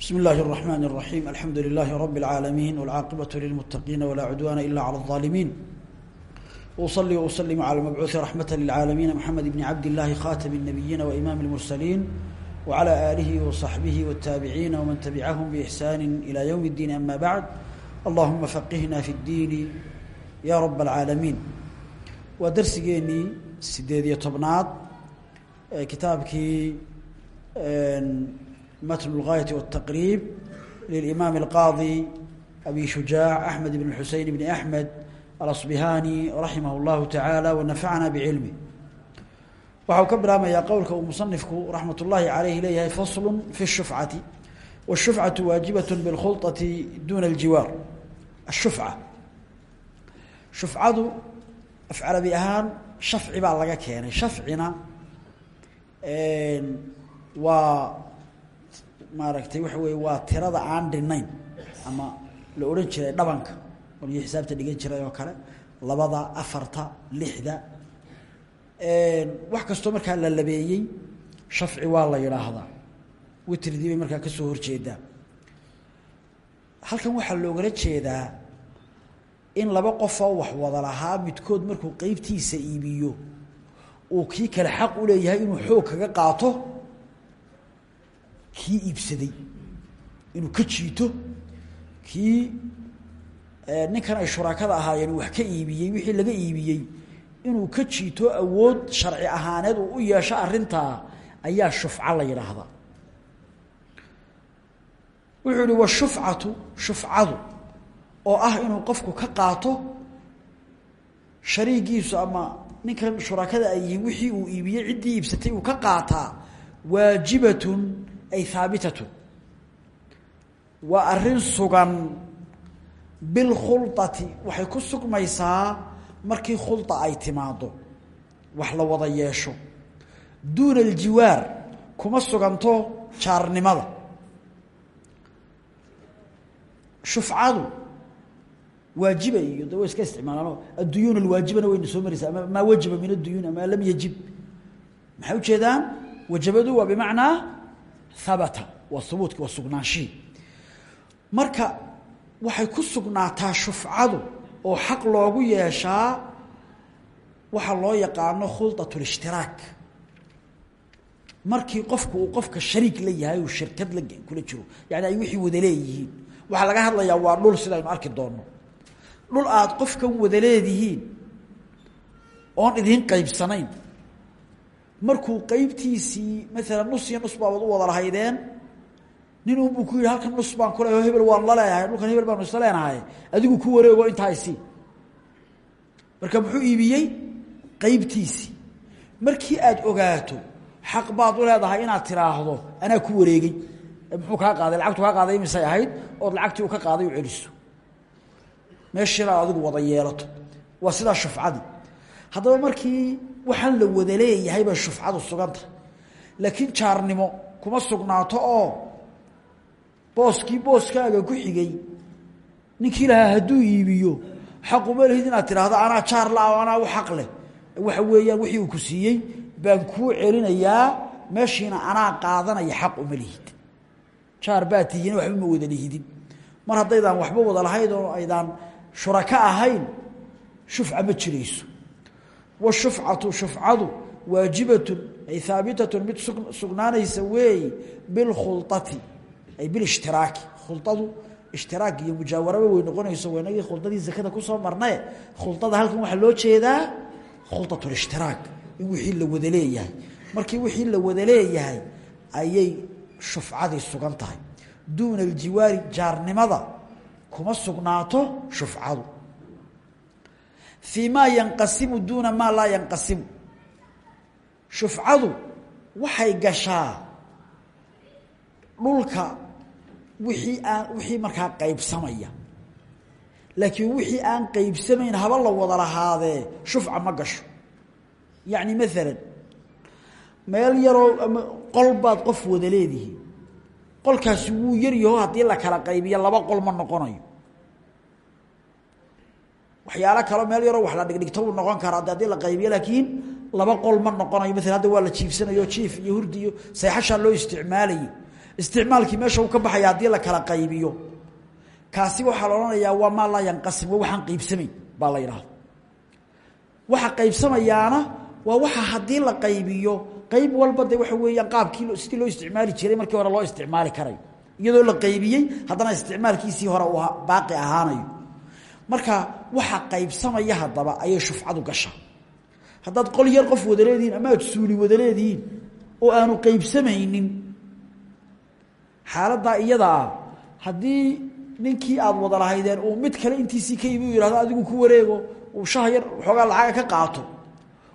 بسم الله الرحمن الرحيم الحمد لله رب العالمين والعاقبة للمتقين ولا عدوان إلا على الظالمين وأصلي وأسلم على المبعوث رحمة للعالمين محمد بن عبد الله خاتم النبيين وإمام المرسلين وعلى آله وصحبه والتابعين ومن تبعهم بإحسان إلى يوم الدين أما بعد اللهم فقهنا في الدين يا رب العالمين ودرسجيني سديدية طبنات كتابك متن الغاية والتقريب للإمام القاضي أبي شجاع أحمد بن الحسين بن أحمد الأصبهاني رحمه الله تعالى ونفعنا بعلمه waxau ka bilaabmayaa qowlka uu musanifku raxmat ullaahi caleyhi leeyahay faslu fi shufcati washufcatu waajibat bilkhulطati duna aljiwaar ashufca shufcadu af carabi ahaan shafci baa laga keenay shafcina waa maaragtay waxa weye waa tirada aan dhinayn ama la odhan jiray dhabanka. Waligii xisaabta dhigan jiray oo kale labada afarta lixda. Wax kastoo markaa la labeeyey shafci waa la yidhaahdaa. Witridii bay markaa ka soo horjeedaa. Halkan waxaa loogala jeedaa in laba qofoo wax wada lahaa midkood markuu qeybtiisa iibiyo uu kii kale xaq u leeyahay inuu xoog kaga qaato kii iibsaday inuu ka jiito kii ninkan ay shuraakada ahaayeen wax ka iibiyey wixii laga iibiyey inuu ka jiito awood sharci ahaaneed uu u yeesho arintaa ayaa shufco la yidhaahdaa wuxuu ihi washufcatu shufcadu oo ah inuu qofku ka qaato shariigiisu ama ninkan shurakada ay wixii uu iibiyey ciddii iibsatay uu ka qaataa waajibatun ay haabitatun waa arrin sugan bilkhulati waxay ku sugmaysaa markii khulda ay timaado wax la wada yeesho. Duuna aljiwaar kuma suganto jaarnimada. Shufcadu waajiba iyo de way iska isticmaalaano adduyuun alwaajibana wayna soo maraysaa maa wajiba min adduyuun ama lam yajib. Maxay ujeedaan wajabadu waa bimacnaa habata waa hubuutka waa sugnaanshihii marka waxay ku sugnaataa shufcadu oo xaq loogu yeeshaa waxaa loo yaqaano khuldat اlishtiraak markii qofku uu qofka shariik la yahay uu shirkad la kula jiro yani ay wixii wada leeyihiin. Waxaa laga hadlayaa waa dhul sidaynu arki doonno. Dhul aad qofkan wada leedihiin oon idiin qaybsanayn markuu qeybtiisii maalan nus iyo nus baabaad u wada lahaydeen. Nin unbuu ku yidhi halkan nus baan kule hebel waan la leeyahay dhulkan hebel baanu isla adigu ku wareego intaa marka muxuu iibiyey qeybtiisii markii aad ogaato xaq baad u leedahay inaad tiraahdo anaa ku wareegey muxuu kaa qaaday lacagtu kaa qaaday imisay ahayd ood lacagtii ka qaaday u celiso. Meeshiina adigu wada yeelato. Waa sidaa shufcadii haddaba markii waxaan la wada leeyahay bay shufcadu suganta laakiin jaarnimo kuma sugnaato oo booskii booskaaga ku xigay. Ninkii lahaa hadduu iibiyo xaquma lihid inaad tidhaahdo anaa jaar la anaa u xaq leh. Waxa weeyaan wixii uu ku siiyey baan kuu celinayaa meeshiina anaa qaadanaya xaq uma lihid jaar baa tihiin waxba ma wada lihidin mar haddaydaan waxba wada lahayd oo aydaan shurako ahayn shufca ma jirayso washufcatu shufcadu waajibatun ay haabitatun mid sugnaanaysa weeye bilkhulati ay bilshtiraaki khuladu ishtiraak iyo mujaawaraba way noqonayso wanagii khuldadii zakada ku soo marnae khuldada halkan waxaa loo jeedaa khuldat lishtiraak in wixii la wada leeyahay markii wixii la wada leeyahay ayay shufcadii sugan tahay fii maa yanqasimu duuna maa laa yanqasimu. Shufcadu waxay gashaa dhulka wixii aan wixii markaa qaybsamaya. Laakiin wixii aan qaybsamayn haba la wada lahaadee shufca ma gasho. Yacni maalan meel yaroo qol baad qof wada leedihiin. Qolkaasi wuu yaryaho haddii la kala qaybiyo laba qol ma noqonayo waxyaalo kaleo meel yaroo wax la dhigdhigto uu noqon karaa. Haddii la qaybiyo laakiin laba qol ma noqonayo. Maala hadda waa la jiifsanayo jiif iyo hurdi iyo loo isticmaalayo. Isticmaalkii meesha uu ka baxaya haddii la kala qaybiyo kaasi waxaa la odhanayaa waa maa laa yanqasim waa waxaan qaybsamayn la yidhahda waxa qaybsamayaana waa waxa haddii la qaybiyo qayb walba de waxa weeyaan qaabkii sidii loo isticmaali jiray markii hore loo isticmaali karayo iyadoo la qaybiyey haddana isticmaalkiisii hore uu baaqi ahaanayo. Marka waxa qaybsamaya haddaba ayay shufcadu gashaa. Haddaad qol yar qof wada leedihiin ama aad suuli wada leedihiin oo aanu qaybsamaynin xaaladdaa iyadaa haddii ninkii aad wada lahaydeen uu mid kale intiisii ka yimi u yihahdo adigu ku wareego uu shaha yar waxoogaa lacaga ka qaato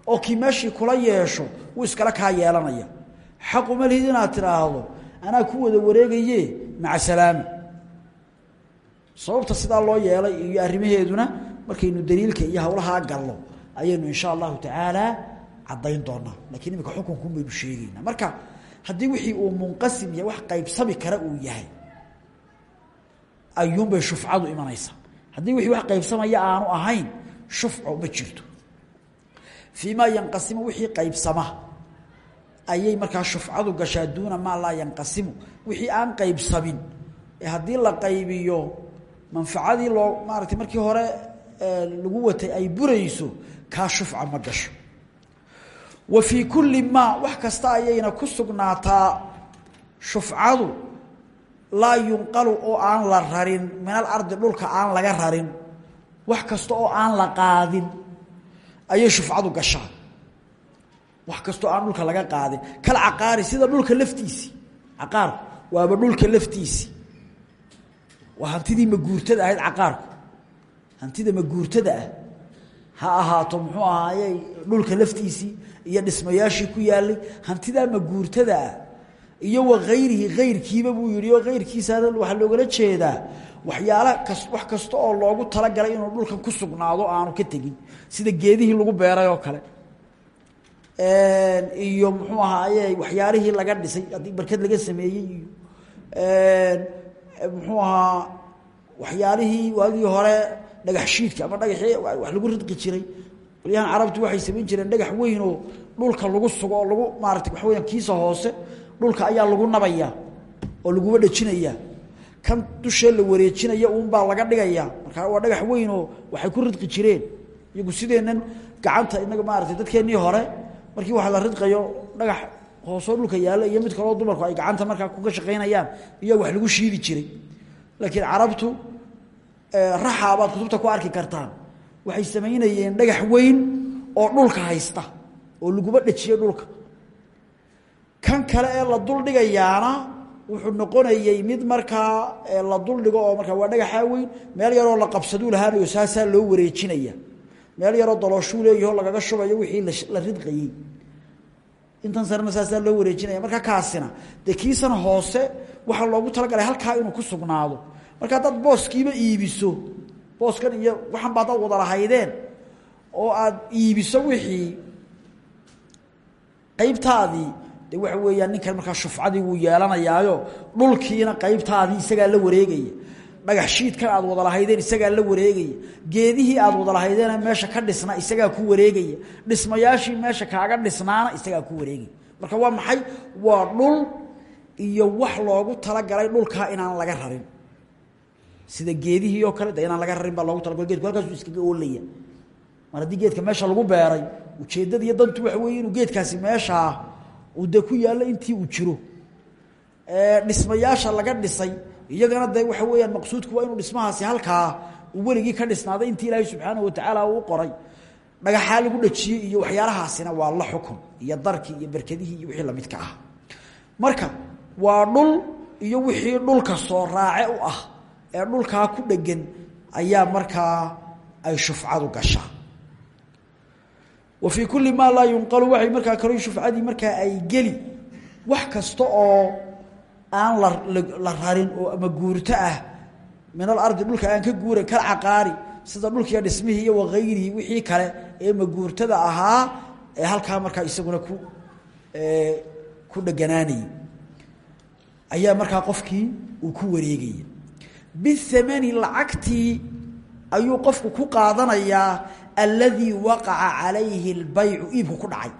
oo kii meeshii kula yeesho wuu iskala kaa yeelanaya. Xaquma lihid inaad tidhaahdo anaa ku wada wareegaye maca salaama sababta sidaa loo yeelay iyo arrimaheeduna markaynu daliilka iyo hawlahaa galno ayaynu insha allahu tacaala caddayn doonaa. Lakiin imika xukunku baynu sheegeynaa marka haddii wixii uu munqasim yahay wax qaybsami kara uu yahay ayuunbay shufcadu imanaysaa. Haddii wixii wax qaybsamaya aanu ahayn shufco ma jirto. Fii maa yanqasimu wixii qaybsama ayay markaa shufcadu gashaa duuna maa yanqasimu. Wixii aan qaybsamin ee la qaybiyo manfacadii loo maaratay markii hore lagu watay ay burayso kaa shufca ma gasho. Wa fii kulli maa wax kasta ayayna ku sugnaataa shufcadu laa yunqalu oo aan la rarin min alardi dhulka aan laga rarin wax kasta oo aan la qaadin ayay shufcadu gashaa. Wax kastoo aan dhulka laga qaadin. Kal caqaari sida dhulka laftiisii caqaarku waaba dhulka laftiisii waa hantidii maguurtada ahayd caqaarku? Hantida maguurtada ah? Ha ahaato muxuu ahaayey dhulka laftiisii iyo dhismayaashii ku yaalay hantidaa maguurtada ah? Iyo wa hayrihi hayrkiiba buu yihi oo hayrkiisaana waxaa loogala jeedaa. Waxyaala kas wax kasta oo loogu talagalay inuu dhulkan ku sugnaado aanu ka tegin. Sida geedihii lagu beeray oo kale. Iyo muxuu ahaaye waxyaalihii laga dhisay haddii barked laga sameeyey iyo muxuu ahaa waxyaalihii waagii hore dhagax ama dhagaxii wax lagu ridqi jiray. Qolyahan carabtu waxay samayn jireen dhagax weyn dhulka lagu sugo oo lagu maarata waxa weyaan kiisa hoose dhulka ayaa lagu nabayaa oo laguba dhejinayaa kan dushee la wareejinaya uunbaa laga dhigayaa markaa waa dhagax weyn waxay ku ridqi jireen. Iyagu sideennan gacanta inaga maarata dadkeennii hore markii wax la ridqayo dhagax hoosoo dhulka yaalla iyo mid kaloo dumarku ay gacanta markaa kuga shaqaynayaan iyo wax lagu shiidi jiray. Laakiin carabtu raxa baad kutubta ku arki kartaan. Waxay samaynayeen dhagax weyn oo dhulka haysta oo laguba dhejiye dhulka. Kan kale ee la dul dhigayaana wuxuu noqonayey mid markaa la dul dhigo oo markaa waa dhagaxaa weyn meel yaroo la qabsaduu lahaanayo saasaa loo wareejinaya. Meel yaroo dalooshuu leeyaho lagaga shubayo wixii la ridqayey intan sarena saasaa loo wareejinaya. Marka kaasina dee kiisana hoose waxaa loogu talagalay halkaa inuu ku sugnaado. Marka haddaad booskiiba iibiso booskan iyo waxanba haddaad wada lahaydeen oo aad iibiso wixii qaybtaadii de waxa weeyaan ninkan markaa shufcadii wuu yeelanayaayo dhulkiina qaybtaadii isagaa la wareegaya dhagax shiidkan aad wada lahaydeen isagaa la wareegaya geedihii aad wada lahaydeena meesha ka dhisna isagaa ku wareegaya dhismayaashii meesha kaaga dhisnaana isagaa ku wareegaya marka waa maxay? Waa dhul iyo wax loogu talagalay dhulkaa inaan laga rarin. Sida geedihii oo kale inaan laga rarin baa loogu talagalo geedku halkaasu iskaga oolaya. Mar haddii geedka meesha lagu beeray ujeeddada dantu waxa weeye inuu geedkaasi meeshaa uu de ku yaallo intii uu jiro. Dhismayaasha laga dhisay iyagana de waxa weeyaan maqsuudku waa inuu dhismahaasi halkaa weligii ka dhisnaaday intii ilaahay subxaanahu watacaala uu qoray. Dhagaxaa lagu dhajiyey iyo waxyaalahaasina waa la xukun iyo darkii iyo berkedihii iyo wixii lamidka ah. Marka waa dhul iyo wixii dhulka soo raace u ah ee dhulkaa ku dhegan ayaa markaa ay shufcadu gashaa wa fii kulli maa laa yunqalu waxay markaa kalo shufcadii markaa ay geli wax kasta oo aan la rarin oo ama guurto ah. Min alardi dhulka aan ka guuran kal caqaari sida dhulkiiyo dhismihii iyo wakayrihi wixii kale ee maguurtada ahaa ee halkaa markaa isaguna ku ku dheganaanayay ayaa markaa qofkii uu ku wareegaya bihamani lacagtii ayuu qofku ku qaadanayaa alladii waqaca calayhi اlbaycu iibku ku dhacay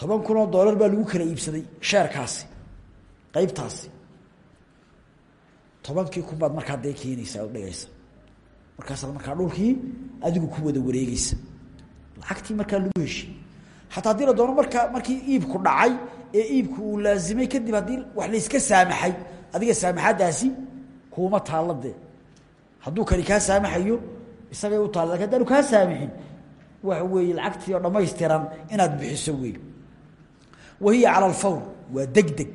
toban kun oo doolar baa lagu kala iibsaday sheerkaasi qeybtaasi tobankii kun baad markaa dee keenaysaa oo dhigaysa. Markaasaad markaa dhulkii adigu ku wada wareegeysa lacagtii markaa lagu heshi hataa haddii doono markaa markii iibku dhacay ee iibku uu laazimay kadib haddii wax layska saamaxay adiga saamaxaddaasi kuuma taalla hadduu kani kaa saamaxayo isagay u taalla laakiin hadaanu kaa saamixin waxa weeye lacagtii oo dhamaystiran inaad bixiso wey wahiya cala alfawr waa deg deg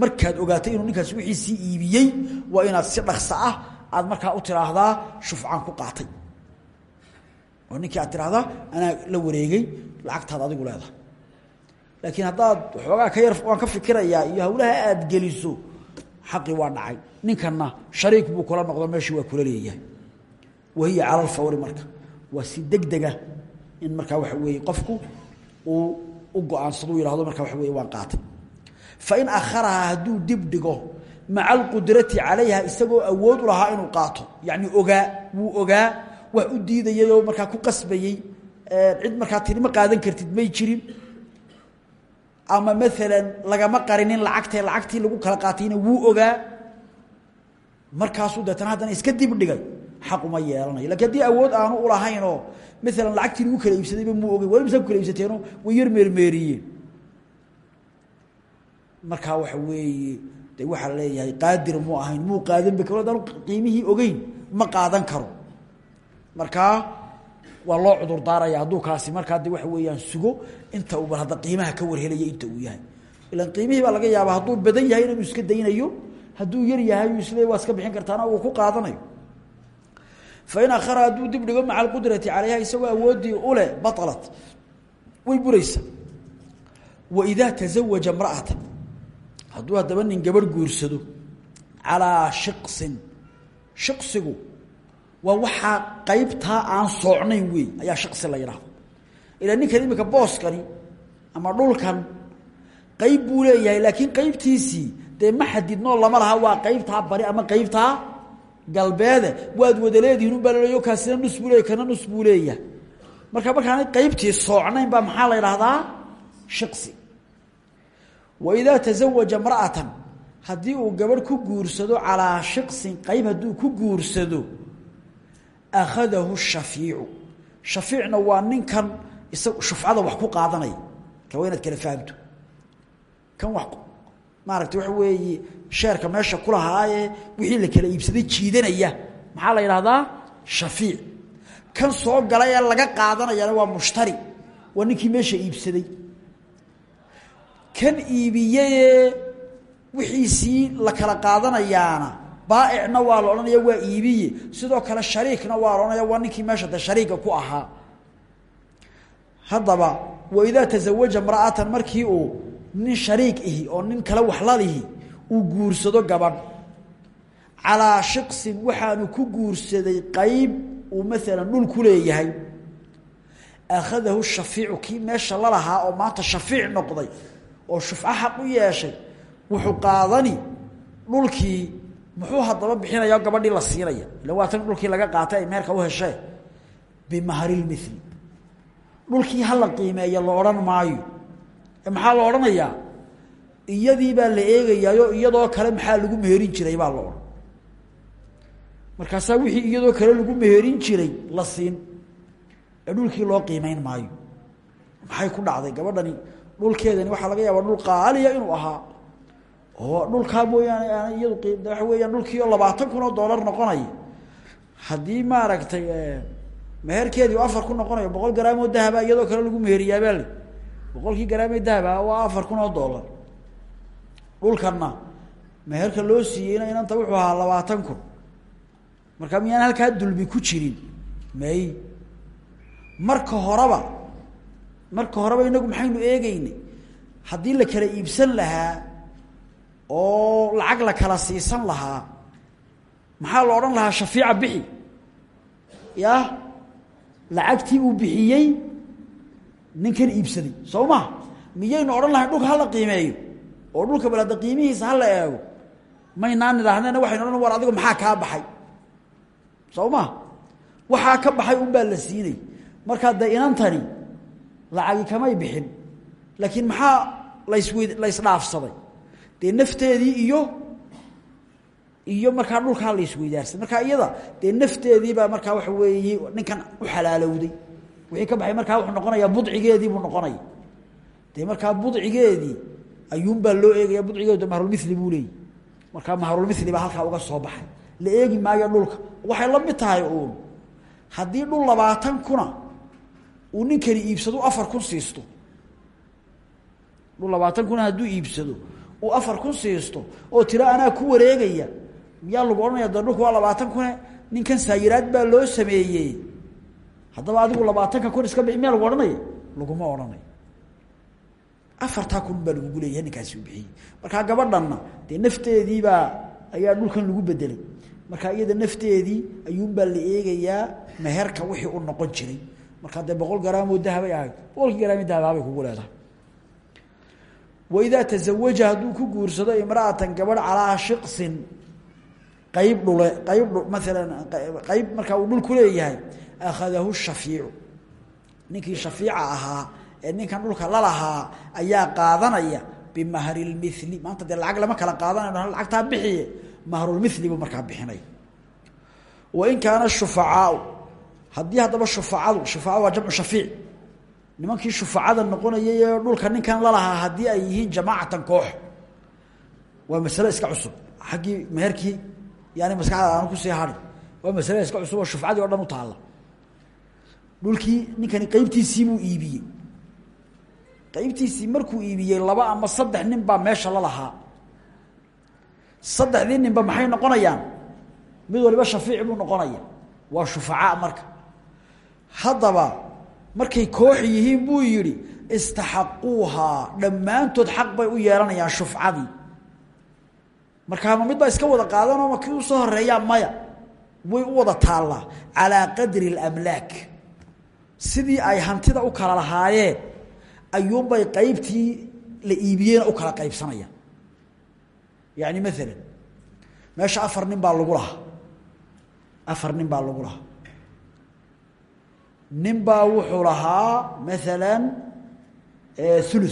markaad ogaatay inuu ninkaas wixiisii iibiyey waa inaad si dhaksa ah aad markaa u tiraahdaa shufcaan ku qaatay. Oo ninkii aad tiraahdaa anaa la wareegay lacagtaad adigu leedahay. Laakiin haddaad waxoogaa ka yar waan ka fikirayaa iyo hawlaha aad geliso xaqii waa dhacay. Ninkanna shariik buu kula noqdo meeshii waa kula leeyahay. Wahiya cala alfawri marka. Waa si degdega in markaa waxa weeye qofku uu u go'aansado yihahdo markaa waxa weye waan qaatay. Fain akharahaa hadduu dib dhigo maca alqudrati calayha isagoo awood u lahaa inuu qaato. Yacni ogaa wuu ogaa wax u diidayayoo markaa ku qasbayey cid markaa tiri ma qaadan kartid may jirin. Ama maalan lagama qarinin lacagtee lacagtii lagu kala qaatayna wuu ogaa. Markaasuu deetana haddana iska dib dhigay xaquma yeelanayo laakiin haddii awood aanu ulahaynoo maalan lacagtii lagu kala iibsadayba muu ogey wali masa ku kala way yar meermeeriyeen markaa waxa weeye de waxaa leeyahay qaadir muu ahayn muu qaadan ba karo hadaan qiimihii ogeyn ma qaadan karo. Markaa waa loo cudur daaraya hadduu kaasi markaa de waxa weeyaan sugo inta uu bal qiimaha ka warhelaya inta uu yahay. Ilan qiimihii baa laga yaabaa hadduu badan yahay inuu iska daynayo hadduu yar yahay isle waa iska bixin kartaana uu ku qaadanayo fain akhara hadduu dib dhigo maca alqudrati calayha isagoo awooddii uleh balat way buraysa waidaa tazawaja mra'atan hadduu haddaba nin gabadh guursado calaa shiqsin shiqsigu waa waxaa qaybtaa aan soocnayn wey ayaa shaqsi la yidhaahdo ilaa ninkan imika booskani ama dhulkan qayb buu leeyahay laakiin qaybtiisii dee ma xadidnoo lama laha waa qaybtaa ama qaybtaa galbeede waad wada leedihin unbaa laleeyo kaasina nus buu leeyahy kana nus marka markaana qaybtii soocnayn baa maxaa la yidhaahdaa? Shiqsi. Waidaa tazawaja mra'atan haddii uu gabadh ku guursado calaa shiqsin qayb hadduu ku guursado akhadahu shafiicu. Shafiicna waa ninkan isaga shufcada wax ku qaadanaya. Ka waa kala fahamto. Kan wax maaragtay waxa weeye sheerka meesha ku lahaayee wixii la kala iibsaday jiidanaya. Maxaa la yidhahdaa shafiic. Kan soo galay ee laga qaadanayana waa mushtari. Waa ninkii meesha iibsaday. Kan iibiyeyee wixiisii la kala qaadanayaana baaicna waa la odhanaya waa iibiye. Sidoo kale shariikna waa la odhanaya waa ninkii meesha de shariiga ku ahaa. Haddaba waidaa tazawaja mra'atan markii uu nin shariik ihi oo nin kale waxlalihi uu guursado gabadh calaa shiqsin waxaanu ku guursaday qayb uu maalan dhul ku leeyahay. Akhadahu shafiicu kii meesha lalahaa oo maanta shafiic noqday oo shufco xaq u yeeshay wuxuu qaadani dhulkii muxuu haddaba bixinaya gabadhii la siinaya. Ila waa tan dhulkii laga qaatay ay meerka u heshee bimaharilmili dhulkii hala qiimeeya la odhan maayo. Maxaa la odhanayaa iyadii baa la eegayaayo iyadoo kale maxaa lagu meherin jiray baa la odhan. Wixii iyadoo kale lagu meherin jiray la siin. Ee dhulkii loo qiimeyn maayo. Maxay ku dhacday gabadhani? Dhulkeedani waxaa laga yaabaa dhul qaaliya inuu ahaa. Oo dhulkaa mooyaane aan iyadu waxa weeyaan dhulkii oo labaatan kun oo dollar noqonaya haddii maaragtay meherkeedii afar ku noqonayo boqol garaam oo dahaba iyadoo kale lagu meheriyaabaa le boqolkii garaamee dahaba waa afar kun oo dollar dhulkanna. Meherka loo siiyeyna inanta wuxuu ahaa labaatan kun. Marka miyaan halkaa dulmi ku jirin? May. Marka horeba marka horeba inagu maxaynu eegeynay haddii la kala iibsan lahaa oo lacag la kala siisan lahaa maxaa la odhan lahaa shafiica bixi? Ya lacagtii uu bixiyey ninkan iibsaday. Soo ma? Miyaynu odhan lahayn dhulka hala qiimeeyo oo dhulka bal hadda qiimihiisa hala eego maynaan idhaahnena waxaynu odhan war adigo maxaa kaa baxay? Soo ma waxaa ka baxay unbaa la siinay. Markaa dee inantani lacagi kamay bixin. Laakiin maxaa lasw laysdhaafsaday dee nafteedii iyo iyo markaa dhulkaa la isweydaarsan markaa iyada dee nafteediibaa markaa waxa weeye ninkan u xalaalowday. Wixii ka baxay markaa wuxuu noqonayaa budcigeedii buu noqonaya. Dee markaa budcigeedii ayuunbaa loo eegaya budcigeedu mahrulmili buu leeyahy markaa mahrulmili baa halkaa uga soo baxay. La eegi maayo dhulka. Waxay la mid tahay uun. Haddii dhul labaatan kuna uu ninkani iibsado afar kun siisto. Dhul labaatan kuna hadduu iibsado uu afar kun siisto oo tiro anaa ku wareegaya miyaa lagu odhanaya de dhulku waa labaatan kune? Ninkan saayiraad baa loo sameeyey. Haddaba adigu labaatanka kun iska bixi miyaa lagu odhanaya laguma odhanayo afartaa kun baa lagugu leeyahay ninkaasi u bixiyey. Markaa gabadhanna dee nafteediibaa ayaa dhulkan lagu bedelay. Markaa iyada nafteedii ayuunbaa la eegayaa meherka wixii u noqon jiray. Markaa dee boqol garaamoo dahabay ahayd boqolkii garaami dahabaabay kugu leedahay. Waidaa tazawaja hadduu ku guursado imra'atan gabadh calaa shiqsin qayb dhule qayb maalan qayb markaa uu dhul ku leeyahay akhadahu shafiicu. Ninkii shafiica ahaa ee ninkan dhulka lalahaa ayaa qaadanaya bimahri lmili maanta dee lacag lama kala qaadanayo lacagtaa bixiye mahrulmili buu markaa bixinay. Wain kaana shufacaau haddii haddaba shufacadu shufaca waa jamcu shafiic. Nimankii shufacada noqonayay dhulka ninkan lalahaa haddii ay yihiin jamaacatan koox waa masale iska cusub. Xaggii meherkii yani maskaxda aan ku sii hari waa masale iska cusub oo dhan u taalla. Dhulkii ninkani qeybtiisiibuu iibiyey qeybtiisii markuu iibiyey laba ama saddex nin baa meesha lalahaa saddexdii ninba maxay noqonayaan? Mid waliba shafiic buu noqonaya. Waa shufacaa marka. Haddaba markay koox yihiin buu yidhi istaxaquuhaa dhammaantood xaq bay u yeelanayaan shufcadii. Markaama mid baa iska wada qaadanoo ma kii u soo horeeyaa maya. Way u wada taallaa. Calaa qadri اlamlaak sidii ay hantida u kala lahaayeen ayuunbay qaybtii la iibiyeyna u kala qaybsanayaan. Yani maalan meesha afar nin baa lagu lahaa. Afar nin baa lagu lahaa. Nin baa wuxuu lahaa maalan ulu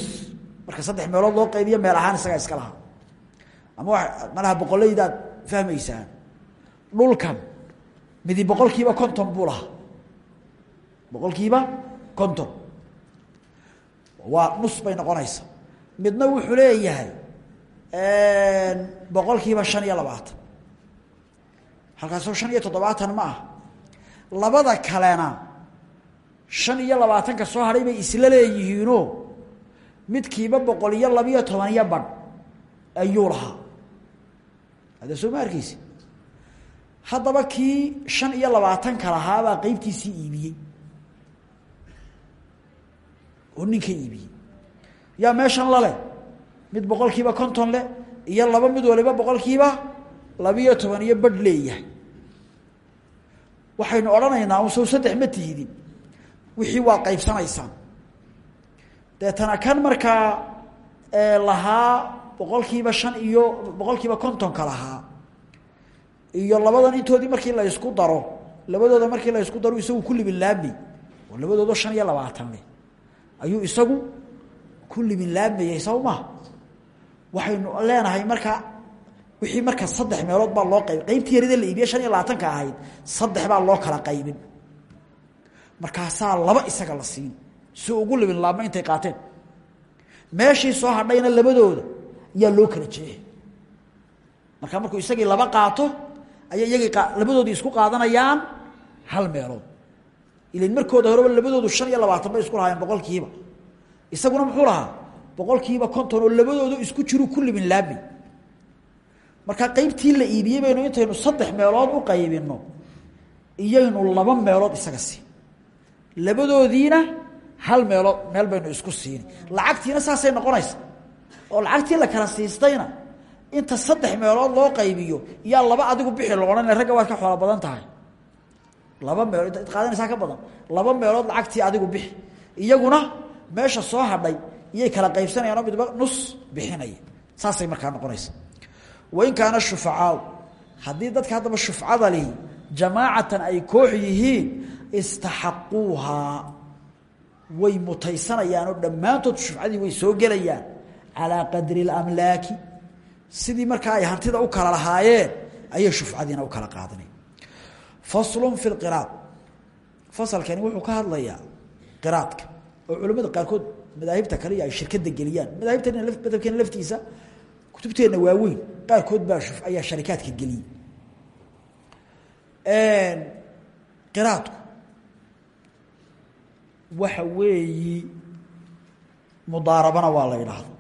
marka saddex meelood loo qaybiyo meel ahaan isagaa iska lahaa. Ama malaha boqolaydaad fahmaysaan dhulkan midi boqol kiiba konton buu lahaa. Boqol kiiba konton waa nus bay noqonaysa. Midna wuxuu leeyahay boqol kiiba shan iyo labaatan. Halkaasoo shan iyo toddobaatan ma ah labada kalena shan iyo labaatanka soo hadhay bay isla leeyihiinoo midkiiba boqol iyo labiyo toban iyo ayuu lahaa. Hadda soo ma arkeysi haddaba kii shan iyo labaatanka lahaabaa qeybtiisii iibiyey oo ninka iibiyey yaa meeshan lale mid boqol kiiba konton leh iyo laba mid waliba boqol kiiba labiyo toban iyo badh leeyahay. Waxaynu odhanaynaa un sow saddex ma tihidin. Wixii waa qaybsanaysaan. Deetana kan markaa lahaa boqol kiiba shan iyo boqol kiiba kontonka lahaa iyo labadan intoodii markii la ysku daro labadooda markii la ysku daro isagu ku libinlaabmay oo labadoodo shan iyo labaatan leh ayuu isagu ku libinlaabmayey saw maha waxaynu leenahay markaa wixii marka saddex meelood baa loo qayb qaybtii yarida la iibiye shan iyo labaatanka ahayd saddex baa loo kala qaybin. Markaasaa laba isaga la siin. Si ugu libin laabma intay qaateen. Meeshii soo hadhayna labadooda yaa loo kala jeexi markaa markuu isagii laba qaato ayay iyagii labadoodii isku qaadanayaan hal meelood ilan markooda horeba labadoodu shan iyo labaatan bay isku lahaayeen boqol kiiba isaguna muxuu lahaa? Boqol kiiba konton oo labadoodu isku jiru ku libin laabmi markaa qaybtii la iibiyey baynu intaynu saddex meelood u qaybinno iyaynu laba meelood isaga siin. Labadoodiina hal meelood meel baynu isku siini. Lacagtiina saasay noqonaysa. Oo lacagtii la kala siistayna inta saddex meelood loo qaybiyo iyaa laba adigu bixi lo odhanaya ragga ka xoolo badan tahay laba meelood qaadanaysaa ka badan. Laba meelood lacagtii adigu bixi. Iyaguna meesha soo hadhay iyay kala qaybsanayaan oo midba nus bixinaya. Saasay markaa noqonaysa. Wain kaana shufacaau haddii dadka haddaba shufcada lihi jamaacatan ay koox yihiin istaxaquuhaa way mutaysanayaan oo dhammaantood shufcadii way soo gelayaan. Calaa qadri اlamlaaki sidii markaa ay hantida u kala lahaayeen ayay shufcadiina u kala qaadanaya faslu fi اlqiraad fasalkani wuxuu ka hadlayaa qiraadka oo culamada qaarkood madaahibta kale ay shirkada geliyaan. Madaahibtan madhabkeena laftiisa kutubteenna waaweyn qaarkood baa ayaa sharikaadka geliyey qiraadku waxa weeyi mudaarabana waa la yidhaahda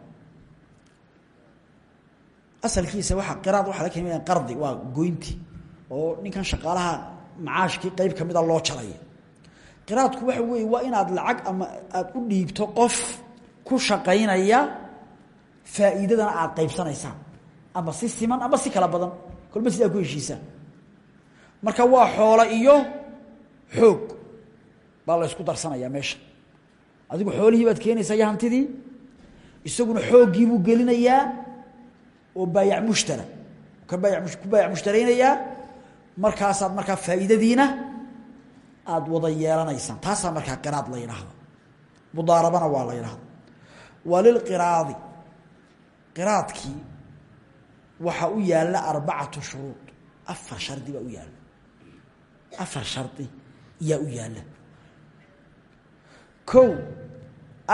asalkiisa waa qiraad waa laga keenaya qardi waa goynti oo ninkan shaqaalaha macaashkii qeyb kamida loo jaraya qiraadku waxa weeye waa inaad lacag ama aada u dhiibto qof ku shaqaynaya faa'iidadana aada qaybsanaysaan ama si siman ama si kala badan. Kolba sidaa ku heshiisaan marka waa xoolo iyo xoog baa la ysku darsanayaa meesha. Adigu xoolihii baad keenaysaa iyo hantidii isaguna xooggiibuu gelinayaa oo baayac mushtara ka baaya ku baayac mushtaraynayaa markaasaad markaa faa'iidadiina aada wada yeelanaysaan. Taasaa markaa qiraad la yidhaahda mudaarabana waa la yidhahda walilqiraadi qiraadkii waxaa u yaalla arbacatu shuruud. Afar shardi baa u yaalla. Afar shardi iyaa u yaalla. Kow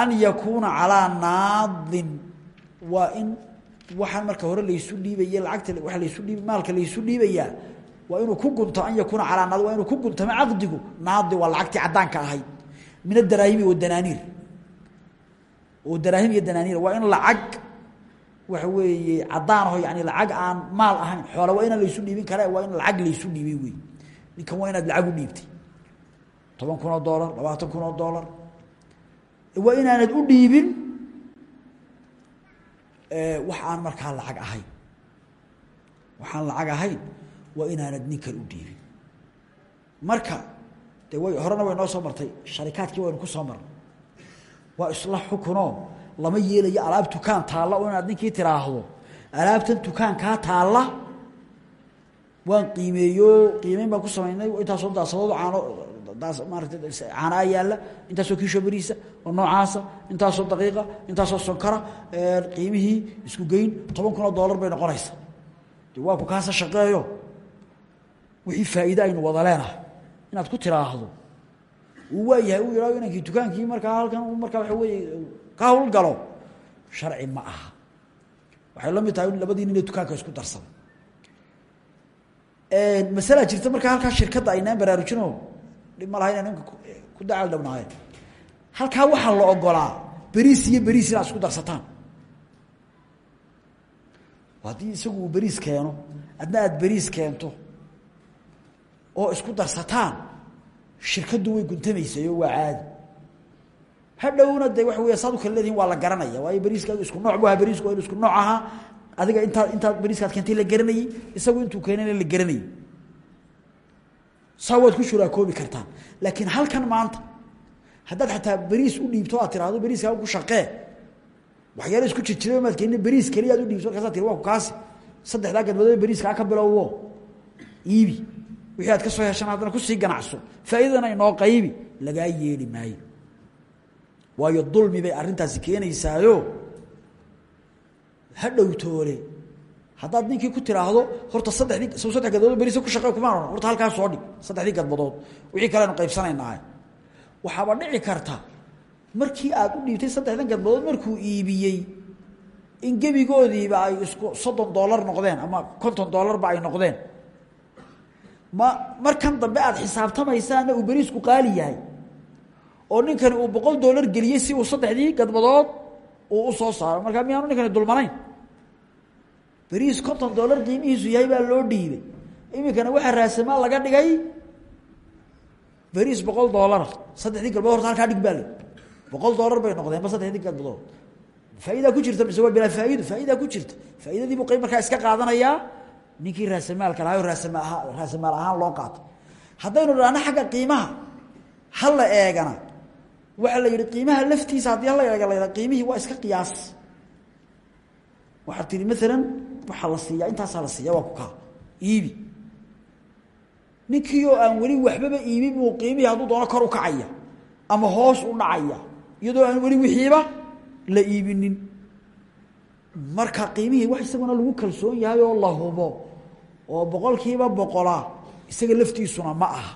an yakuuna calaa naadin. Waa in waxaan marka hore laysu dhiibaya lacagta waa laysu dhiib maalka laysu dhiibayaa waa inuu ku gunto an yakuuna calaa naad waa inuu ku guntamo caqdigu? Naadi waa lacagtii caddaanka ahayd. Min adaraahimi wadanaaniir oo daraahim iyo danaaniir waa in lacag waxa weeye caddaan aho yani lacag aan maal ahayn xoola waa inaan laysu dhiibin kare waa in lacag laysu dhiibay wey ninkan waa inaad lacag u dhiibtay. Toban kun oo doolar labaatan kun oo u dhiibin wax aan markaa lacag ahayn. Waxaan lacag ahayn waa inaanad ninkan u dhiibin. Marka de way horena way noo soo martay. Sharikaadkii waynu ku soo marnay. Waa isla xukunoo lama yeelayo alaab tukaan taalla oo inaad ninkii tiraahdo. Alaabtan tukaankaa taalla waan qiimeeyo qiimeyn baan ku samaynay. Intaasoo daasadood caano maarata caanaa yaalla. Intaasoo kiisho beriisa oo noocaasa. Intaasoo daqiiqa intaasoo sonkara. Qiimihii isku geyn toban kun oo doolar bay noqonaysa waa ku kaasa shaqeeyo wixii faa'iide aynu wada leenahay. Inaad ku tiraahdo. Uu waayahay uu yihahdo inankii dukaankii markaa halkan markaa waxa weeye ka hawlgalo. Sharci ma aha. Waxay la mid tahay in labadii nine dukaanka isku darsada masalaa jirta markaa halkaa shirkadda aynaan baraarujino dhib ma laha inaan ninka ku dacal dhawnaaye halkaa waxaa la ogolaa beriis iyo beriis inaad isku darsataan. Haddii isagu uu keeno adna aada keento oo isku darsataan. Shirkaddu way guntamaysayo waa caadi. Hadhowna de waxa wey saad u waa la garanaya. Waayo beriiskaadu isku nooc bu beriisku waa isku nooc ahaa. Adiga intaa intaad beriiskaad keentay la garanayey isagu intuu keenayna la garanayay. Saa waad ku shuraakoobi kartaan. Laakiin halkan maanta haddaad xataa beriis u dhiibto aad tiraahdo beriiskaa ku shaqee. Waxyaala isku jirjira maad keenina beriis keliya ad u dhiibto markaasaa tiri waa ku kaasi. Saddexdaa gadbadood beriiskaa ka bilowwo iibi wixii aad ka soo heshaan haddana ku sii ganacso. Faa'iidadana inoo qaybi lagaa yeeli maayo. Waayo dulmi bay arrintaasi keenaysaayo. Ha dhowtoole haddaad ninkii ku tiraahdo horta saddexdii s saddex gadbadood beriisa ku shaqe kumaan ohan horta halkaa soo dhig. Saddexdii gadbadood wixii kale aynu qaybsanaynaah waxaaba dhici karta markii aad u dhiibtay saddexdan gadbadood markuu iibiyey in gebigoodiiba ay isku soddon doolar noqdeen ama konton doolarba ay noqdeen ma markan dambe aad xisaabtamaysaana uu beriisku qaali yahay. Oo ninkani uu boqol doolar geliyey si uu saddexdii gadbadood uu u soo saaro. Markaa miyaanu ninkani dulmanayn? Beriis konton doolar qiimihiisu yahay baa loo dhiibay. Iminkana waxaa raasamaal laga dhigay beriis boqol doolara saddexdii galbadood horta halkaa dhig baa le bay noqdeenba saddexdii gadbadood. Faa'idaa ku jirta mise waa bilaa faa'ido ku jirta. Faa'iidadii buu qayb markaa iska qaadanayaa ninkii raasamaalka ahaa raasamaal ahaan loo qaatay haddaynu dhahno xagga qiimaha ha la eegana. Waxaa la yidhi qiimaha laftiisa haddii hala eega la qiimihii waa iska qiyaas. Waxaad tihi maalan waxaa la siiyaa intaasaa la siiya waa ku kaa iibi. Ninkii oo aan weli waxbaba iibin buu qiimihii hadduu doono kor u kacaya ama hoos u dhacaya. Iyadoo aan weli wixiiba la iibinin. Marka qiimihii wax isaguna lagu kalsoon yahay oo la hubo oo boqolkiiba boqola isaga laftiisuna ma aha.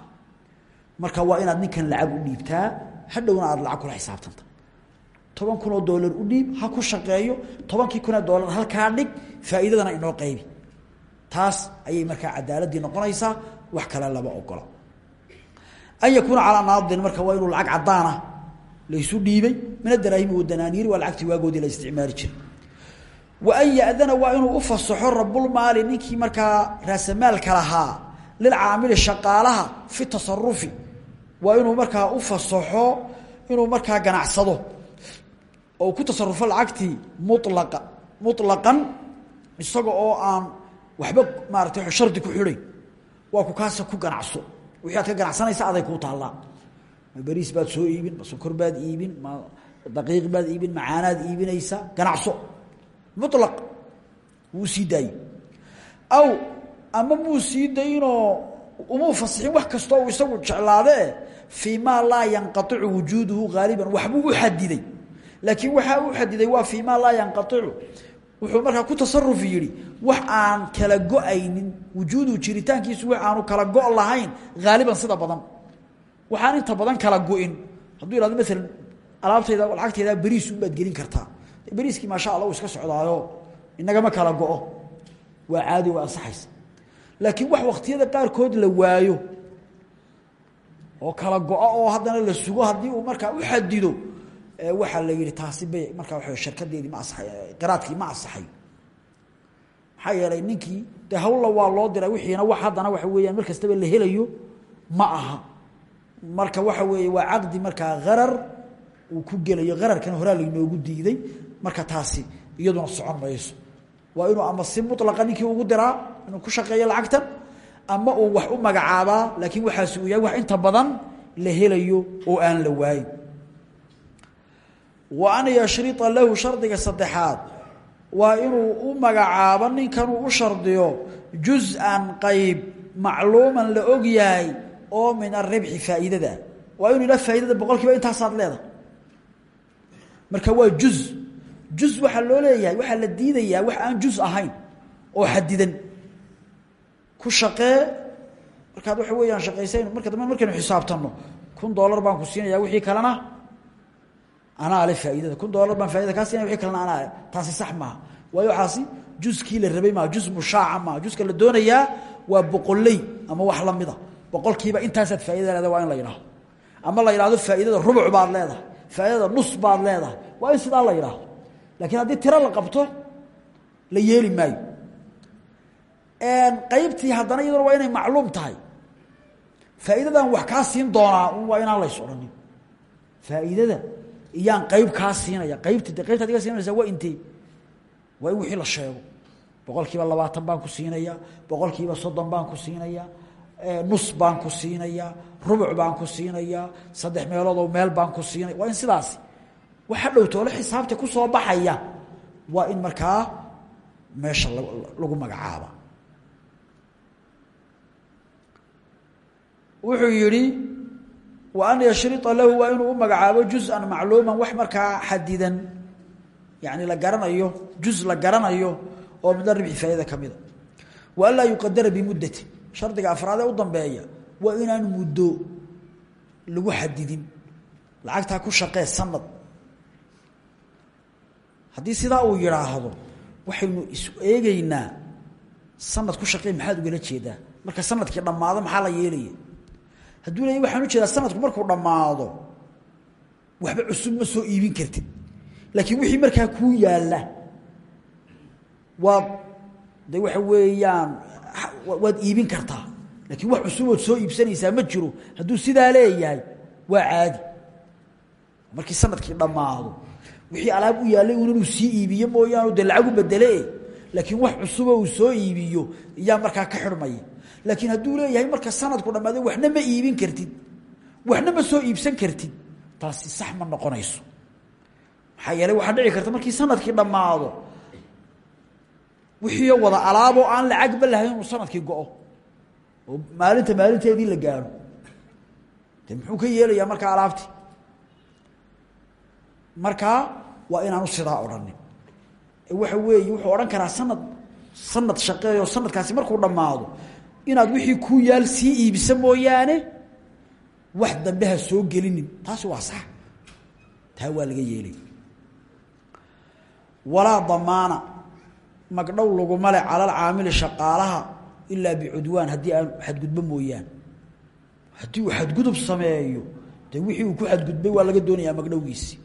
Marka waa inaad ninkan lacag u dhiibtaa hadhowna aada lacag kula xisaabtanta toban kun oo doolar u dhiib ha ku shaqeeyo. Tobankii kun oo doolar halkaa dhig faa'iidadana inoo qaybi taas ayay markaa cadaaladii noqonaysaa wax kale lama ogola. An yakuuna calaa naadin marka waa inuu lacag cadaana laysu dhiibay. Min adaraahimi wadanaaniiri waa lacagtii waagoodii la isticmaali jiray wa an yadana waa inuu ufasaxo rabulmaali ninkii markaa raasamaalka lahaa lilcaamili shaqaalaha fi tasarufi waa inuu markaa ufasaxo inuu markaa ganacsado. Oo ku tasarufo lacagtii mulaa muطlaqan isaga oo aan waxba maaratay shardi ku xidhayn waa ku kaasa ku ganacso. Wixii aad ka ganacsanaysa aday kuu taallaa. Ma beriis baad soo iibin ma sokor baad iibin mulaq wuu sii daayey. Aw ama muu sii dayinoo umuu fasixin wax kastoo uu isagu jeclaadee fii maa laa yanqaicu wujuuduhu haaliban waxbuu u xadiday laakiin waxaa u xadiday waa fii maa laa yanqaicu wuxuu markaa ku tasarufi yihi wax aan kala go'aynin wujuuduhu jiritaankiisu wax aanu kala go' lahayn haaliban sida badan. Waxaan inta badan kala go-in. Hadduu ihahdo maalan alaabtayda lacagtayda beriis unbaad gelin kartaa beriiskii maasha alla uu iska socdaayo inagama kala go-o. Waa caadi waa ansaxaysa laakiin wax waktiyada qaarkood la waayo oo kala go-o oo haddana la sugo haddii uu markaa u xadido waxaa la yihi taasi bay markaa waa sharkadeedii ma asaay qiraadkii ma asaxayo maxaa yeelay ninkii waa loo diray wixiina wax haddana waxa weeyaan mar la helayo ma aha. Marka waxa weeye waa caqdi markaa harar uu ku gelayo hararkana horaa lainoogu diiday marka taasi iyaduna socon mayso. Waa inuu ama si mulaqa ninkii ugu diraa inuu ku shaqeeyo lacagtan ama uu wax u magacaabaa laakiin waxaasi uu yahay wax inta badan la helayo oo aan la waayin. Wa an yashria lahu shardiga saddexaad waa inuu u magacaabo ninkanuu u shardiyo juz-an qayb macluuman la og oo min aribxi faa'iidada. Waa inuu ila faaidada boqol kiiba intaasaad leedahay. Marka waa juz juz waxaa loo leeyahay waxaa la diidayaa wax aan juz ahayn oo xadidan. Ku shaqee markaad waxa weeyaan shaqaysayn marka dambe markaynu xisaabtanno kun doolar baan ku siinaya wixii kalena anaa le faaidada kun doolar baan faidada kaa siinaya wii kalena anaa taasi sax maaha. Waayo waxaasi juskii la rabay maaha juz mushaaca maaha. Juska la doonayaa waa boqoley ama wax lamida boqolkiiba intaasaad faaidada leedahay waa in la yidhaahdo. Ama la yidhahdo faa'iidada rubuc baad leedahay faaidada nus baad leedahay waa in sidaa la yidhaahdo laakiin haddii tiro la qabto la yeeli maayo. Qaybtii haddana iyaduna waa inay macluum tahay. Faa'iidadan wax kaa siin doonaa waa inaan lays odhanin. Faa'iidada iyaan qayb kaa siinaya. Qaybta de qaybta ad iga siinaysa waa intee waa wixii la sheego. Boqol kiiba labaatan baan ku siinaya boqol kiiba soddon baan ku siinaya nus baan ku siinaya rubuc baan ku siinaya saddex meeloodoo meel baan ku siinaya. Waa in sidaasi waxa dhowtoole xisaabta ku soo baxaya waa in markaa meesha lagu magacaaba. Wuxuu yihi wa an yashria lahu waa inuu u magacaabo juz-an macluuman wax markaa xadidan. Yani la garanayo juz la garanayo oo min aribxi faaida kamida wa an laa yuqadara bimuddati shardiga afraadee u dambeeya waa inaan muddo lagu xadidin lacagtaa ku shaqee sanad haddii sidaa uu yidhaahdo waxaynu is eegeynaa sanad ku shaqee maxaad ugala jeedaa? Marka sannadkii dhammaado maxaa la yeelaya hadduu leeya waxaan u jeedaa sanadku markuu dhammaado waxba cusub ma soo iibin kartid. Laakiin wixii markaa kuu yaalla waad de waxa weeyaan waad iibin kartaa. Laakiin wax cusubood soo iibsanaysaa ma jiro. Hadduu sidaa leeyahay waa caadi. Markii sannadkii dhammaado wixii alaab u yaallay un inuu sii iibiyo mooyaane de lacag u laakiin wax cusubo uu soo iibiyo iyaa markaa ka xidhmaya laakiin hadduu leeyahay marka sanadku dhammaado waxna ma iibin kartid. Waxna ma soo iibsan kartid. Taasi sax ma noqonayso. Maxaa yeeley waxaa dhici karta markii sannadkii dhammaado wixiio wada alaaboo aan lacagba lahayn sannadkii go-o. Oo maalinta maalinteedii la gaaro. De muxuu ka yeelayaa markaa alaabtii markaa waa inaanu sidaa odhanin waxa weeye wuxuu odhan karaa sanad sanad shaqeeyo sanadkaasi markuu dhammaado inaad wixii kuu yaal sii iibisa mooyaane wax dambe ha soo gelinin. Taasi waa sax. Taa waa laga yeelay. Walaa damaana magdhow laguma le cala alcaamili shaqaalaha ilaa bicudwaan haddii aan xadgudbo mooyaan haddii uu xadgudub sameeyo dee wixii uu ku xadgudbay waa laga doonayaa magdhowgiisi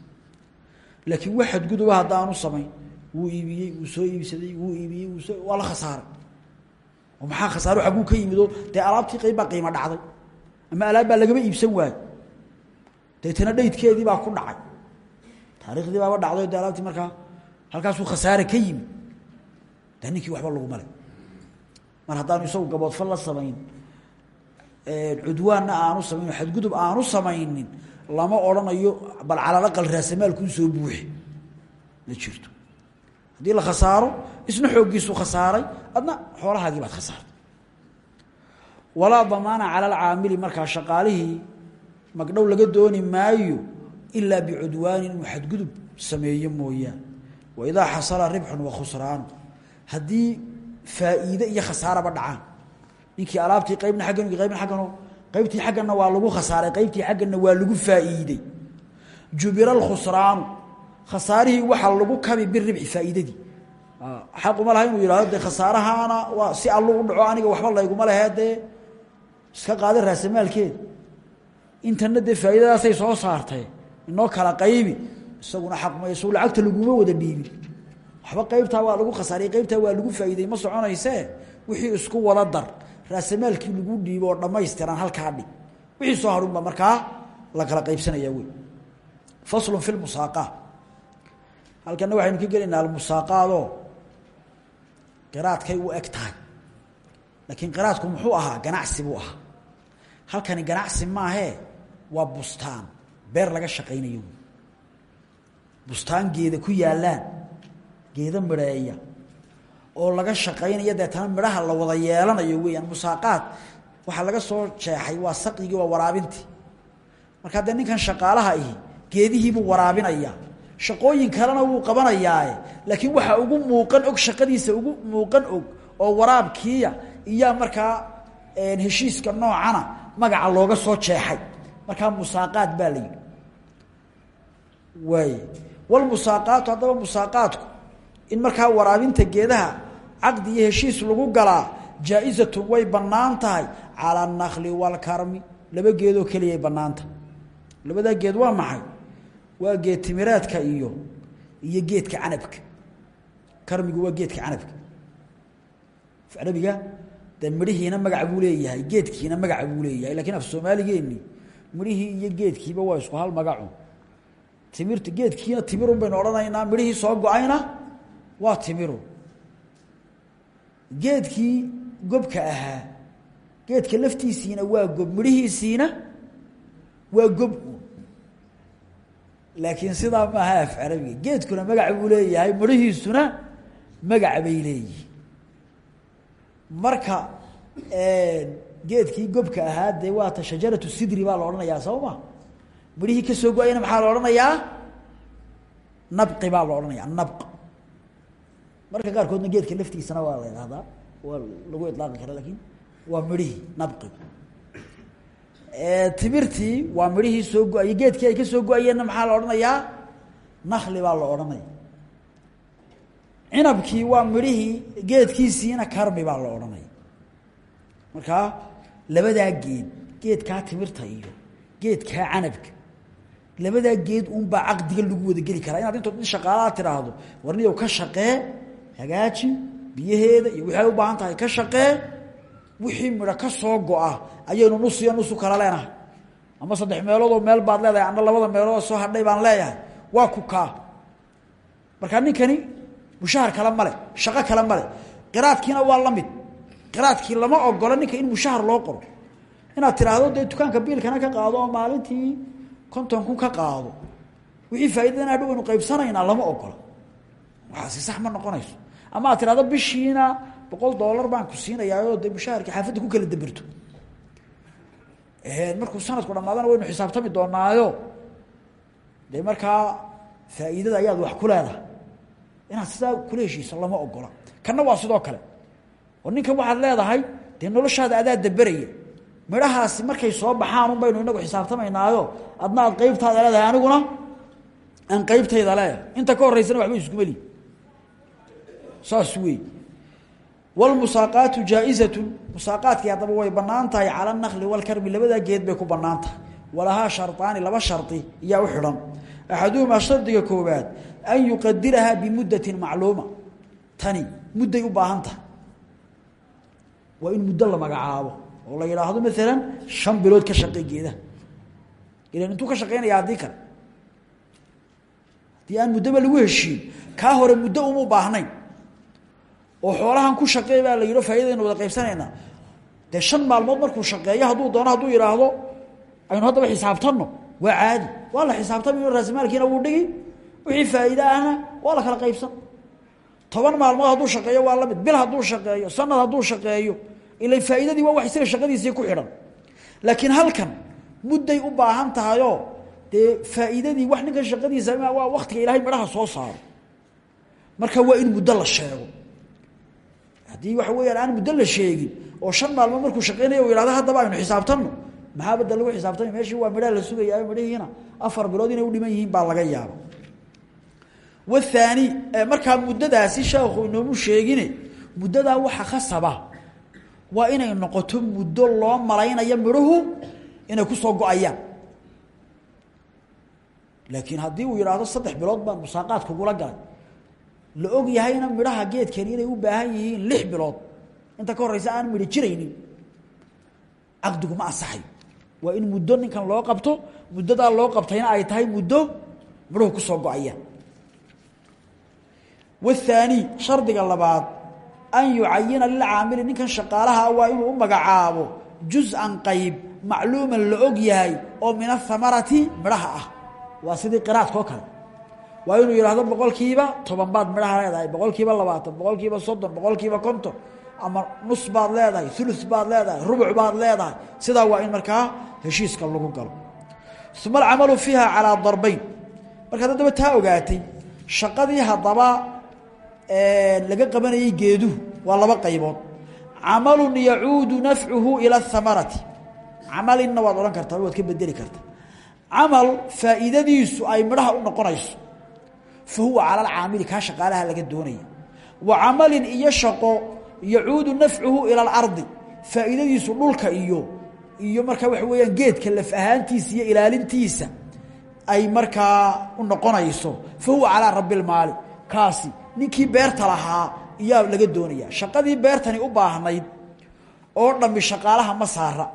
laakiin wax xadguduba haddaanu samayn. Wuu iibiyey wuu soo iibsaday wuu iibiyey wuu soo waa la khasaaray. Oo maxaa khasaaro xagguu ka yimid oo dee alaabtii qayb baa qiimo dhacday. Ama alaab baa lagama iibsan waayo. Deetana dhaydkeedii baa ku dhacay. Taariikhdii baaba dhacday de alaabtii markaa halkaasuu khasaare ka yimid. De ninkii waxba laguma le mar haddaanu isagu gaboodfal la samayn cudwaanna aanu samayn xadgudub aanu samaynin lama odhanayo bal calalaqal raasamaalkuu soo buuxi. Ma jirto. Haddii la khasaaro isna xooggiisuu khasaaray adna xoolahaagii baad khasaartay. Walaa damaana cala alcaamili markaa shaqaalihii magdhow laga dooni maayo ilaa bicudwaanin inuu xadgudub sameeyo mooyaan. Waidaa xasala ribxun wa khusraanu haddii faa'iide iyo khasaaraba dhacaan ninkii alaabtii qaybna aggan qaybna agganoo qaybtii xagganna waa lagu khasaaray qaybtii xagganna waa lagu faa'iidey jubira alkhusraanu khasaarihii waxaa lagu kabi biribxi faa'iidadii. Xaquma laha inuu yihahdo dee khasaarahaana waa si allu u dhaco aniga waxba layguma lehee dee iska qaada raasamaalkeeda intana dee faa'iidadaasay soo saartay inoo kala qaybi isaguna xaqmayso lacagta laguma wada dhiibin. Waxba qaybtaa waa lagu khasaariyey qaybtaa waa lagu faa'iidey ma soconaysee? Wixii isku wada dar raasamaalkii lagu dhiibo oo dhammaystiran halkaa wixii soo harunba markaa la kala qaybsanaya wey faslun fi lmusaaqaa halkana waxaynu ka gelaynaa almusaaqaadoo qiraadkay u eg tahay. Laakiin qiraadku muxuu ahaa? Ganacsi buu ahaa. Halkani ganacsi maahee waa bustaan. Beer laga shaqaynayo. Bustaan geeda ku yaallaan. Geeda midheeya oo laga shaqaynayo deetana midhaha la wada yeelanayo weeyaan musaaqaad waxaa laga soo jeexay waa saqyigii waa waraabintii. Markaa dee ninkan shaqaalaha ihi geedihiibuu waraabinayaa. Shaqooyin kalena wuu qabanayaae laakiin waxaa ugu muuqan og shaqadiisa ugu muuqan og oo waraabkiiya iyaa markaa heshiiska noocana magaca looga soo jeexay. Markaa musaaqaad baa la yidhi. Waay walmusaaqaatu haddaba musaaqaadku in markaa waraabinta geedaha caqdi iyo heshiis lagu galaa jaa-izatun way bannaan tahay cala anakli waalkarmi laba geedoo keliyay bannaan tahay. Labadaa geed waa maxay? Waa geed timiraadka iyo iyo geedka canabka. Karmigu waa geedka canabka. Arabiga dee magac buu leeyahay geedkiina magaca buu leeyahay. Lakiin af soomaaligeeni midhihii iyo geedkiiba waa isku hal magacu. Timirta geedkiina timirun baynu odhanaynaa midhihii soo go'ayna waa timirun geedkii gobka ahaa geedka laftiisiina waa gob midhihiisiina waa gob laakiin sidaa maaha af carabiga. Geedkuna magac buu leeyahay midhihiisuna magac bay leeyihiin marka geedkii gobka ahaa dee waata shajaratu sidri baa la odhanayaa soo ma? Midhihii ka soo go'ayna maxaa la odhanayaa? Nabqi baa la odhanaya nabq marka qaarkoodna geedka laftiisana waa la idhahdaa waa lagu ilaaqi karaa laakiin waa midhihii nabqi. Timirtii waa midhihii soo go'ayey geedkii ay ka soo go'ayeenna maxaa la odhanayaa? Nakli baa la odhanaya. Cinabkii waa midhihii geedkiisiina karmi baa la odhanaya. Markaa labadaa geed geedkaa timirta iyo geedkaa canabka labadaa geed unbaa caqdiga lagu wada geli karaa. Inaad intood in shaqaalaha tiraahdo warniyow ka shaqee hagaaji biyaheeda iyo wixi ay u baahan tahay ka shaqee wixii midho ka soo go-a ayaynu nus iyo nusu kala leenahay. Ama saddex meeloodoo meel baad leedahay ana labada meeloodoo soo hadhay baan leeyahay waa ku kaa. Markaa ninkani mushahar kale male shaqo kale male qiraadkiina waa la qiraadkii lama ogola ninka in mushahar loo qoro. Inaad tiraahdo dee dukaanka biilkana ka qaado oo maalintii konton kun ka qaado. Wixii faa'iidadana hadhow aynu qaybsanaynaa lama ogola waxaasi sax ma noqonayso ama aad tirahdo bishiina boqol dollar baan ku siinayaayoo dee mushaharkii xaafadda ku kala daberto markuu sanadku dhamaadana waynu xisaabtami doonaayo dee markaa faa'iidada ayaad wax ku leedahay. Inaad sidaa kula heshiiso lama ogola. Kanna waa sidoo kale. Oo ninkan waxaad leedahay dee noloshaada adaa daberaya midhahaasi markay soo baxaan baynu inagu xisaabtamaynaayo. Adna aad qeybtaada leedahay aniguna aan qeybtayda leedahay inta ka horeysana waxba iskumeli saas wey wlmusaaqaatu jaa-izatu musaaqaadkii haddaba way bannaan tahay cala anakli walkarmi labadaa geed bay ku bannaan tahay. Walahaa laba shardi iyaa u xidhan. Axaduhumaa shardiga koobaad an yuqadirahaa bimuddatin macluuma. Tani mudday u baahan tahay. In muddo la magacaabo oo la yidhaahdo maalan shan bilood ka shaqey geedaha. Ilan intuu ka shaqeynaya haddii kale haddii aan lagu heshiin kaa hore muddo uma baahnayn oo xoolahan ku shaqeey baa la yidho faa'idaynu wada qaybsanaynaa. Dee shan maalmood markuu shaqeeyo hadduu doono hadduu yidhaahdo aynu haddaba xisaabtanno. Waa caadi. Waa la xisaabtamayo raasimaalkiina wuu dhigi wixii faa'iide ahna waa la kala qaybsan. Toban maalmood hadduu shaqeeyo waa la mid bil hadduu shaqeeyo sanad hadduu shaqeeyo ila faa'iidadii waa wax isaga shaqadiisii ku xidhan. Laakiin halkan mudday u baahan tahayoo dee faa'iidadii wax ninkan shaqadiisa waa waktiga ilaahay midhaha soo saaro. Marka waa in muddo la sheego haddii waxa weyaan aan muddo la sheegin oo shan maalmood markuu shaqeynaya u yihahdo haddaba aynu xisaabtanno maxaa badda lagu xisaabtamay meeshii waa midhaha la sugaya midhihiina afar bilood inay u dhiman yihiin baa laga yaaba wathaani markaa muddadaasi sheekhu inoomu sheegine muddadaa waxa khasaba waa inay noqoto muddo loo malaynayo midhuhu inay ku soo go'ayaan. Laakiin haddii uu yidhaahdo saddex bilood baan musaaqaad kugula galay la og yahayna midhaha geedkani inay u baahan yihiin lix bilood. Inta ka horeysa aan midho jiraynin. Caqdigu ma ansaxayo waa in muddo ninkan loo qabto muddadaa loo qabtayna ay tahay muddo midhuhu ku soo go'ayaan wathaani shardiga labaad an yucayina lilcaamili ninkan shaqaalaha waa inuu u magacaabo juz-an qayb macluuman la og yahay oo min athamarati midhaha ah. Waa sidii qiraadkao kale waa inuu yidhaahdo boqolkiiba toban baad midhaha leedahay boqolkiiba labaatan boqolkiiba soddon boqolkiiba konton ama nus baad leedahay ulu baad leedahay rubuc baad leedahay. Sidaa waa in markaa heshiiska lagu galo. Uma alcamalu fiiha calaa darbayn. Markaad haddaba taa ogaatay shaqadii haddaba laga qabanayay geeduhu waa laba qaybood. Camalun yacuudu nafcuhu ila ahamarati camalinna waad odhan kartaa waad ka bedeli kartaa. Camal faa'iidadiisu ay midhaha u noqonayso fa huwa cala alcaamili kaa shaqaalaha laga doonaya. Wa camalin iyo shaqo yacuudu nafcuhu ila alardi faa'iidadiisu dhulka iyo iyo markaa waxa weeyaan geedka laf ahaantiisa iyo ilaalintiisa ay markaa u noqonayso. Fa huwa calaa rabi lmaali kaasi ninkii beerta lahaa iyaa laga doonaya. Shaqadii beertani u baahnayd oo dhammi shaqaalaha ma saara.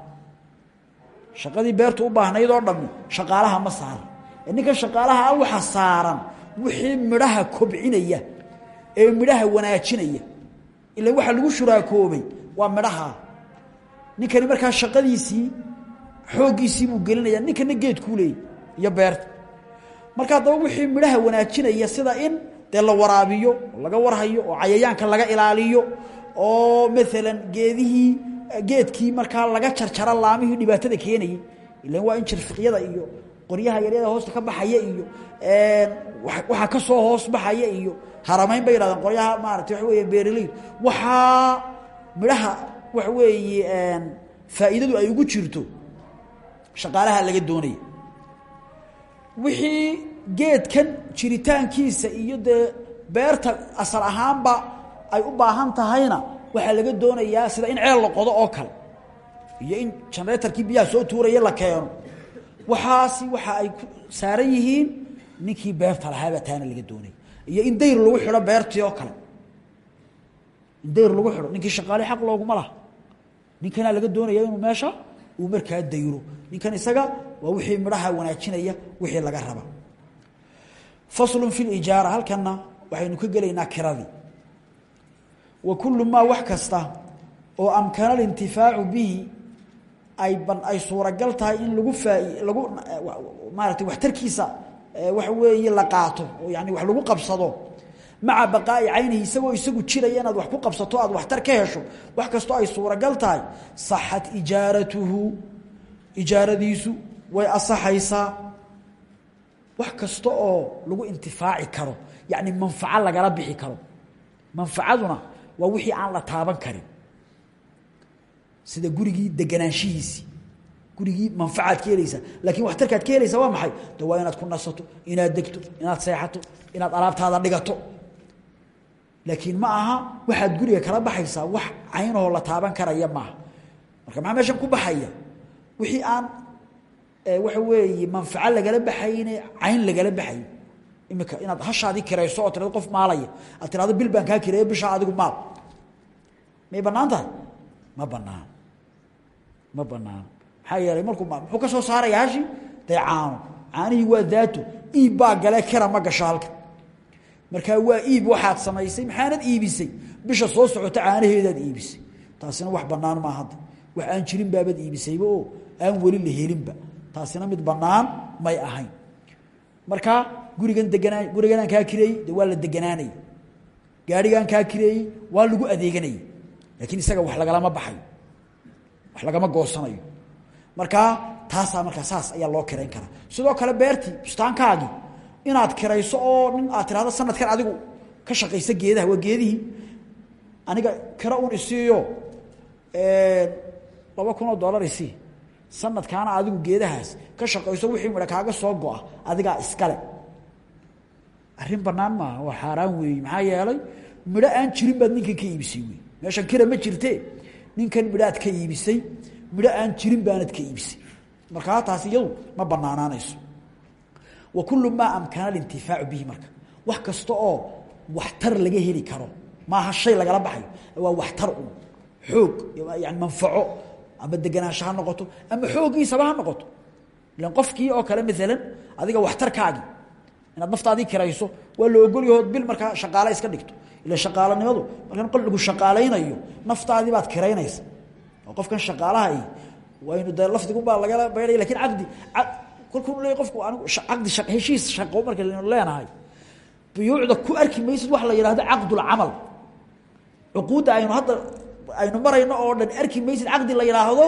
Shaqadii beertu u baahnayd oo dhammi ah saaran wixii midhaha kobcinaya ee midhaha wanaajinaya. Ila waxa lagu shuraakoobay waa midhaha. Ninkani markaa shaqadiisii xooggiisii buu gelinaya ninkana geedkuu leeyay iyo beerta marka haddaba wixii midhaha wanaajinaya sida in dee la waraabiyo oo laga warhayo oo cayayaanka laga ilaaliyo oo maalan geedihii geedkii markaa laga jarjara laamihii dhibaatada keenayay. Ilan waa in jirfiqyada iyo qoryaha yaryada hoosta ka baxaya iyo waxaa ka soo hoos baxaya iyo haramayn bay yidhahdeen qoryaha maarata waxa weeye beeraleydu waxaa midhaha waxa weeye faa'iidadu ay ugu jirto shaqaalaha laga doonaya. Wixii geedkan jiritaankiisa iyo dee beerta asal ahaanba ay u baahan tahayna waxaa laga doonayaa sida in ceel la qodo oo kale. Iyo in generatorkii biyaha soo tuuraya la keeno waxaasi waxa ay saaran yihiin ninkii beerta lahaabaa taana laga doonaya iyo in dayr lagu xidho beertii oo kale. In dayr lagu xidho ninkii shaqaale xaq looguma laha. Ninkanaa laga doonaya inuu meesha uu markaa dayro. Ninkan isaga waa wixii midhaha wanaajinaya wixii laga raba. Faslu fi lijaara halkana waxaynu ka gelaynaa kiradii. Wa kullu maa wax kasta oo amkana alintifaacu bihi ay ay suuragal tahay in lagu faa lagu maaratay waxtarkiisa waxa weeye la qaato yani wax lagu qabsado. Maca baqaa'i caynihi isagoo isagu jiraya inaad wax ku qabsato aad waxtar ka wax kastoo ay suuragal tahay. Saxat ijaaratuhu ijaaradiisu way asaxaysaa. Wax kasta oo lagu intifaaci karo yani manfaco lagala bixi karo. Manfacaduna waa wixii aan la taaban karin sida gurigii deganaanshihiisii gurigii manfacaad ka helaysaa laakiin waxtarkaad ka helaysaa waa maxay? De inaad ku nasato inaad degto inaad seexato inaad alaabtaada dhigato. Laakiin ma aha waxaad guriga kala baxaysaa wax caynahoo la taaban karaya maaha. Marka maxaa meeshan ku baxaya? Wixii aan waxa weeye manfaco lagala baxayne cayn lagala baxayo imika inaad hashaadii kirayso oo tirado qof maalaya aad bil baan kaa kireeyo bishaa adigu maal. May bannaan tahay? Ma banaan ma banaano maxaa yeelay markuu muxuu ka soo saaraya hashi dee caano. Waa daato iib baa kira ma gasho waa iib waxaad samaysay maxaanad iibisay? Bisha soo socota caanaheedaad iibisay. Taasina wax banaan maa hadda wax jirin baabad iibisayba oo aan weli la helinba. Taasina mid banaan may ahayn. Markaa gurigan deganaa guriganaan kaa kireeyey waa la deganaanaya gaarigaan kaa kireeyey waa lagu adeeganaya laakiin isaga wax lagalama baxayo wax lagama goosanayo. Markaa taasaa markaa saas ayaa loo kirayn karaa. Sidoo kale beertii bustaankaagii inaad kirayso oo nin aad tirahdo sanadkan adigu ka shaqaysa geedaha waa geedihii. Aniga kiro un isiiyo laba kun oo dollar isii. Sanadkaana adigu geedahaas ka shaqayso wixii midha kaaga soo go-a adigaa iskale arrin banaan maaha waa xaaraan weeye maxaa yeelay midho aan jirin baad ninkan ka iibisay wey meeshan kira ma jirte ninkan midhaad ka iibisay midho aan jirin baanad ka iibisay. Markaa taas iyadu ma banaanaanayso wa kullu maa amkana alintifaacu bihi marka. Wax kasta oo waxtar laga heli karo maaha shay lagala baxayo waa waxtar un xoog yani manfaco ama deganaansho ha noqoto ama xooggiisaba ha noqoto. Ilan qofkii oo kale maalan adiga waxtarkaagii inaad naftaadii kirayso waa la ogolyahood bil markaa shaqaale iska dhigto ila shaqaalanimadu. Markan qol lagu shaqaalaynayo naftaadii baad kiraynaysa. Oo qofkan shaqaalaha waynu de lafdigubaa lagala baydhay laakiin caqdi kolkuu le qofku anigu caqdi heshiis shaqo marka laynu leenahay. Buyuucda ku arki maysid waxa la yidhahdo caqdulcamal cuquudda aynu hadda aynu marayno oo dhan arki maysid caqdi la yidhaahdo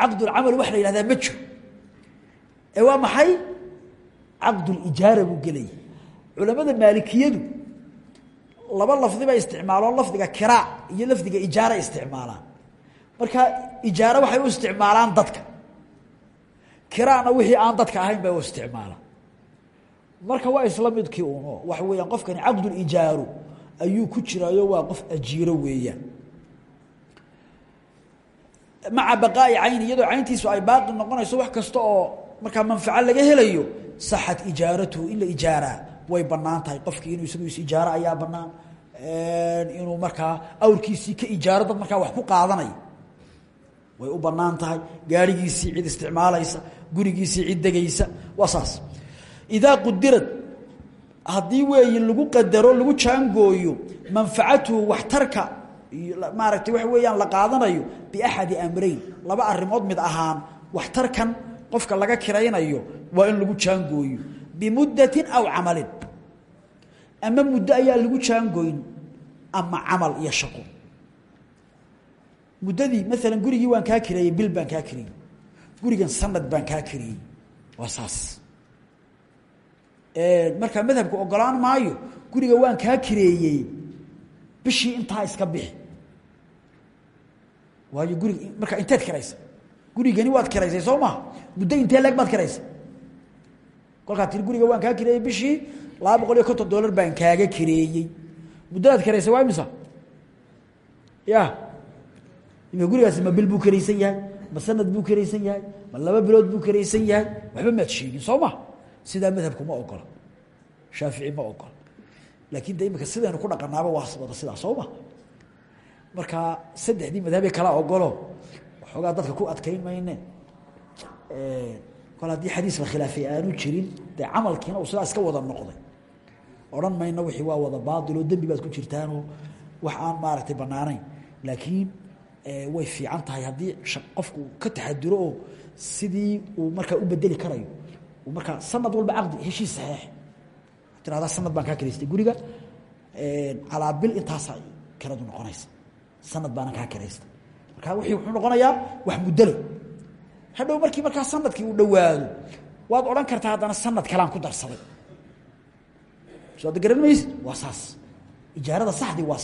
caqdulcamal waxa la yidhahdaa ma ee waa maxay? Caqdulijaara buu gelaya culamada maalikiyadu laba lafdi bay isticmaaloo lafdiga kiraa iyo lafdiga ijaara isticmaalaan. Marka ijaaro waxay u isticmaalaan dadka. Kiraana wixii aan dadka ahayn bay u isticmaalaan. Marka waa isla midkii uno waxa weeyaan qofkani caqdulijaaru ayuu ku jiraayo waa qof ajiiro weeyaan. Maca baqaa'i cayni iyadoo cayntiisu ay baaqi noqonayso wax kasta oo markaa manfaco laga helayo saxat ijaaratuhu in ijaaraa way bannaan tahay. Qofkii inuu isagu is ijaaro ayaa banaan inuu markaa awrkiisii ka ijaaro dad markaa wax ku qaadanaya way u bannaan tahay. Cid isticmaalaysa gurigiisii cid degaysa waa saas. Idaa qudirad haddii lagu qadaro lagu jaangooyo manfacatuhu waxtarka maaragtay waxa weeyaan la qaadanayo biaxadi amrayn. Laba arimood mid ahaan waxtarkan qofka laga kiraynayo waa in lagu jaangooyo bimuddatin aw camalin. Ama muddo ayaa lagu jaangoyn ama camal iyo shaqo. Muddadii maalan gurigii waan kaa kireeyey bil baan kaa kireeyey gurigan sanad baan kaa kireeyey waa saas. Markaa madhabku ogolaan maayo guriga waan kaa kireeyey bishii intaa iska bixi. Waayo gurig markaa inteed kiraysa gurigani waad kiraysay soo maha muddo intee leeg baad kiraysa kolkaa tii guriga waan kaa kireeyey bishii laba boqol baan kaaga kireeyey muddadaad kiraysay waa imisa? Ya. Ima gurigaasi ma bil buu karaysan yahay ma sanad buu karaysan yahay ma laba bilood buu karaysan yahay. Waxba maad sheegin soo ma? Sidaa madhabku ma ogola. Ma ogola. Laakin de imika sidaynu ku dhaqanaaba waa wada sidaa soo ma? Marka saddexdii madhabe kala ogolo waxoogaa dadka ku adkayn mayne kol haddii xadiis la khilaafay aanu jirin dee camalkiina uu sidaa iska wada noqday. Odhan mayno wixii waa wada baatil oo dembi baad ku jirtaanoo wax aan maaragtay banaanayn laakiin way fiican tahay haddii qofku ka taxaduro oo sidii uu markaa u bedeli karayo. Markaa sanad walba caqdi heshiis saxeex tirahdaa sanad baan kaa kiraystay guriga calaa bil intaasaa kiradu noqonaysa. Sanad baana kaa kiraystay markaa wixii wuxuu noqonayaa wax muddole hadhow markii markaa sannadkii uu dhowaado waad odhan kartaa haddana sanad kalean ku darsaday. Soo ad garan saas. Ijaarada saxdii waa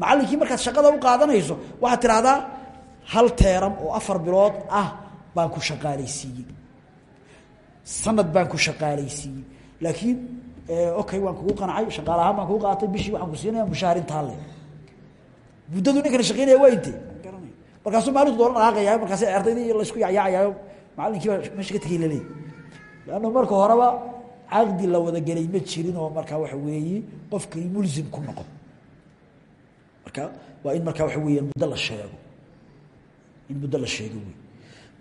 macallinkii markaad shaqada u qaadanayso waxaad tidhaahdaa hal teeram oo afar bilood ah baan ku shaqaalaysiiyey sanad baan ku shaqaalaysiiyey laakiin okay waan kugu qancay shaqaale ahaan baan kugu qaatay bishii waxaan ku siinaya mushaahar intaa ninkana shaqeynaya waa inte garanay markaasuu maalintu doona dhaqaaqaya markaasi ardaydii laysku yacyaacayayo macallinkii baa meesha ka tegay laleey leanna marka horeba la wada gelay ma jirin oo markaa waxa weeye qofkii mulzim ku noqon. Marka waa in markaa waxa weeyaan muddo la sheego. In muddo la sheego wey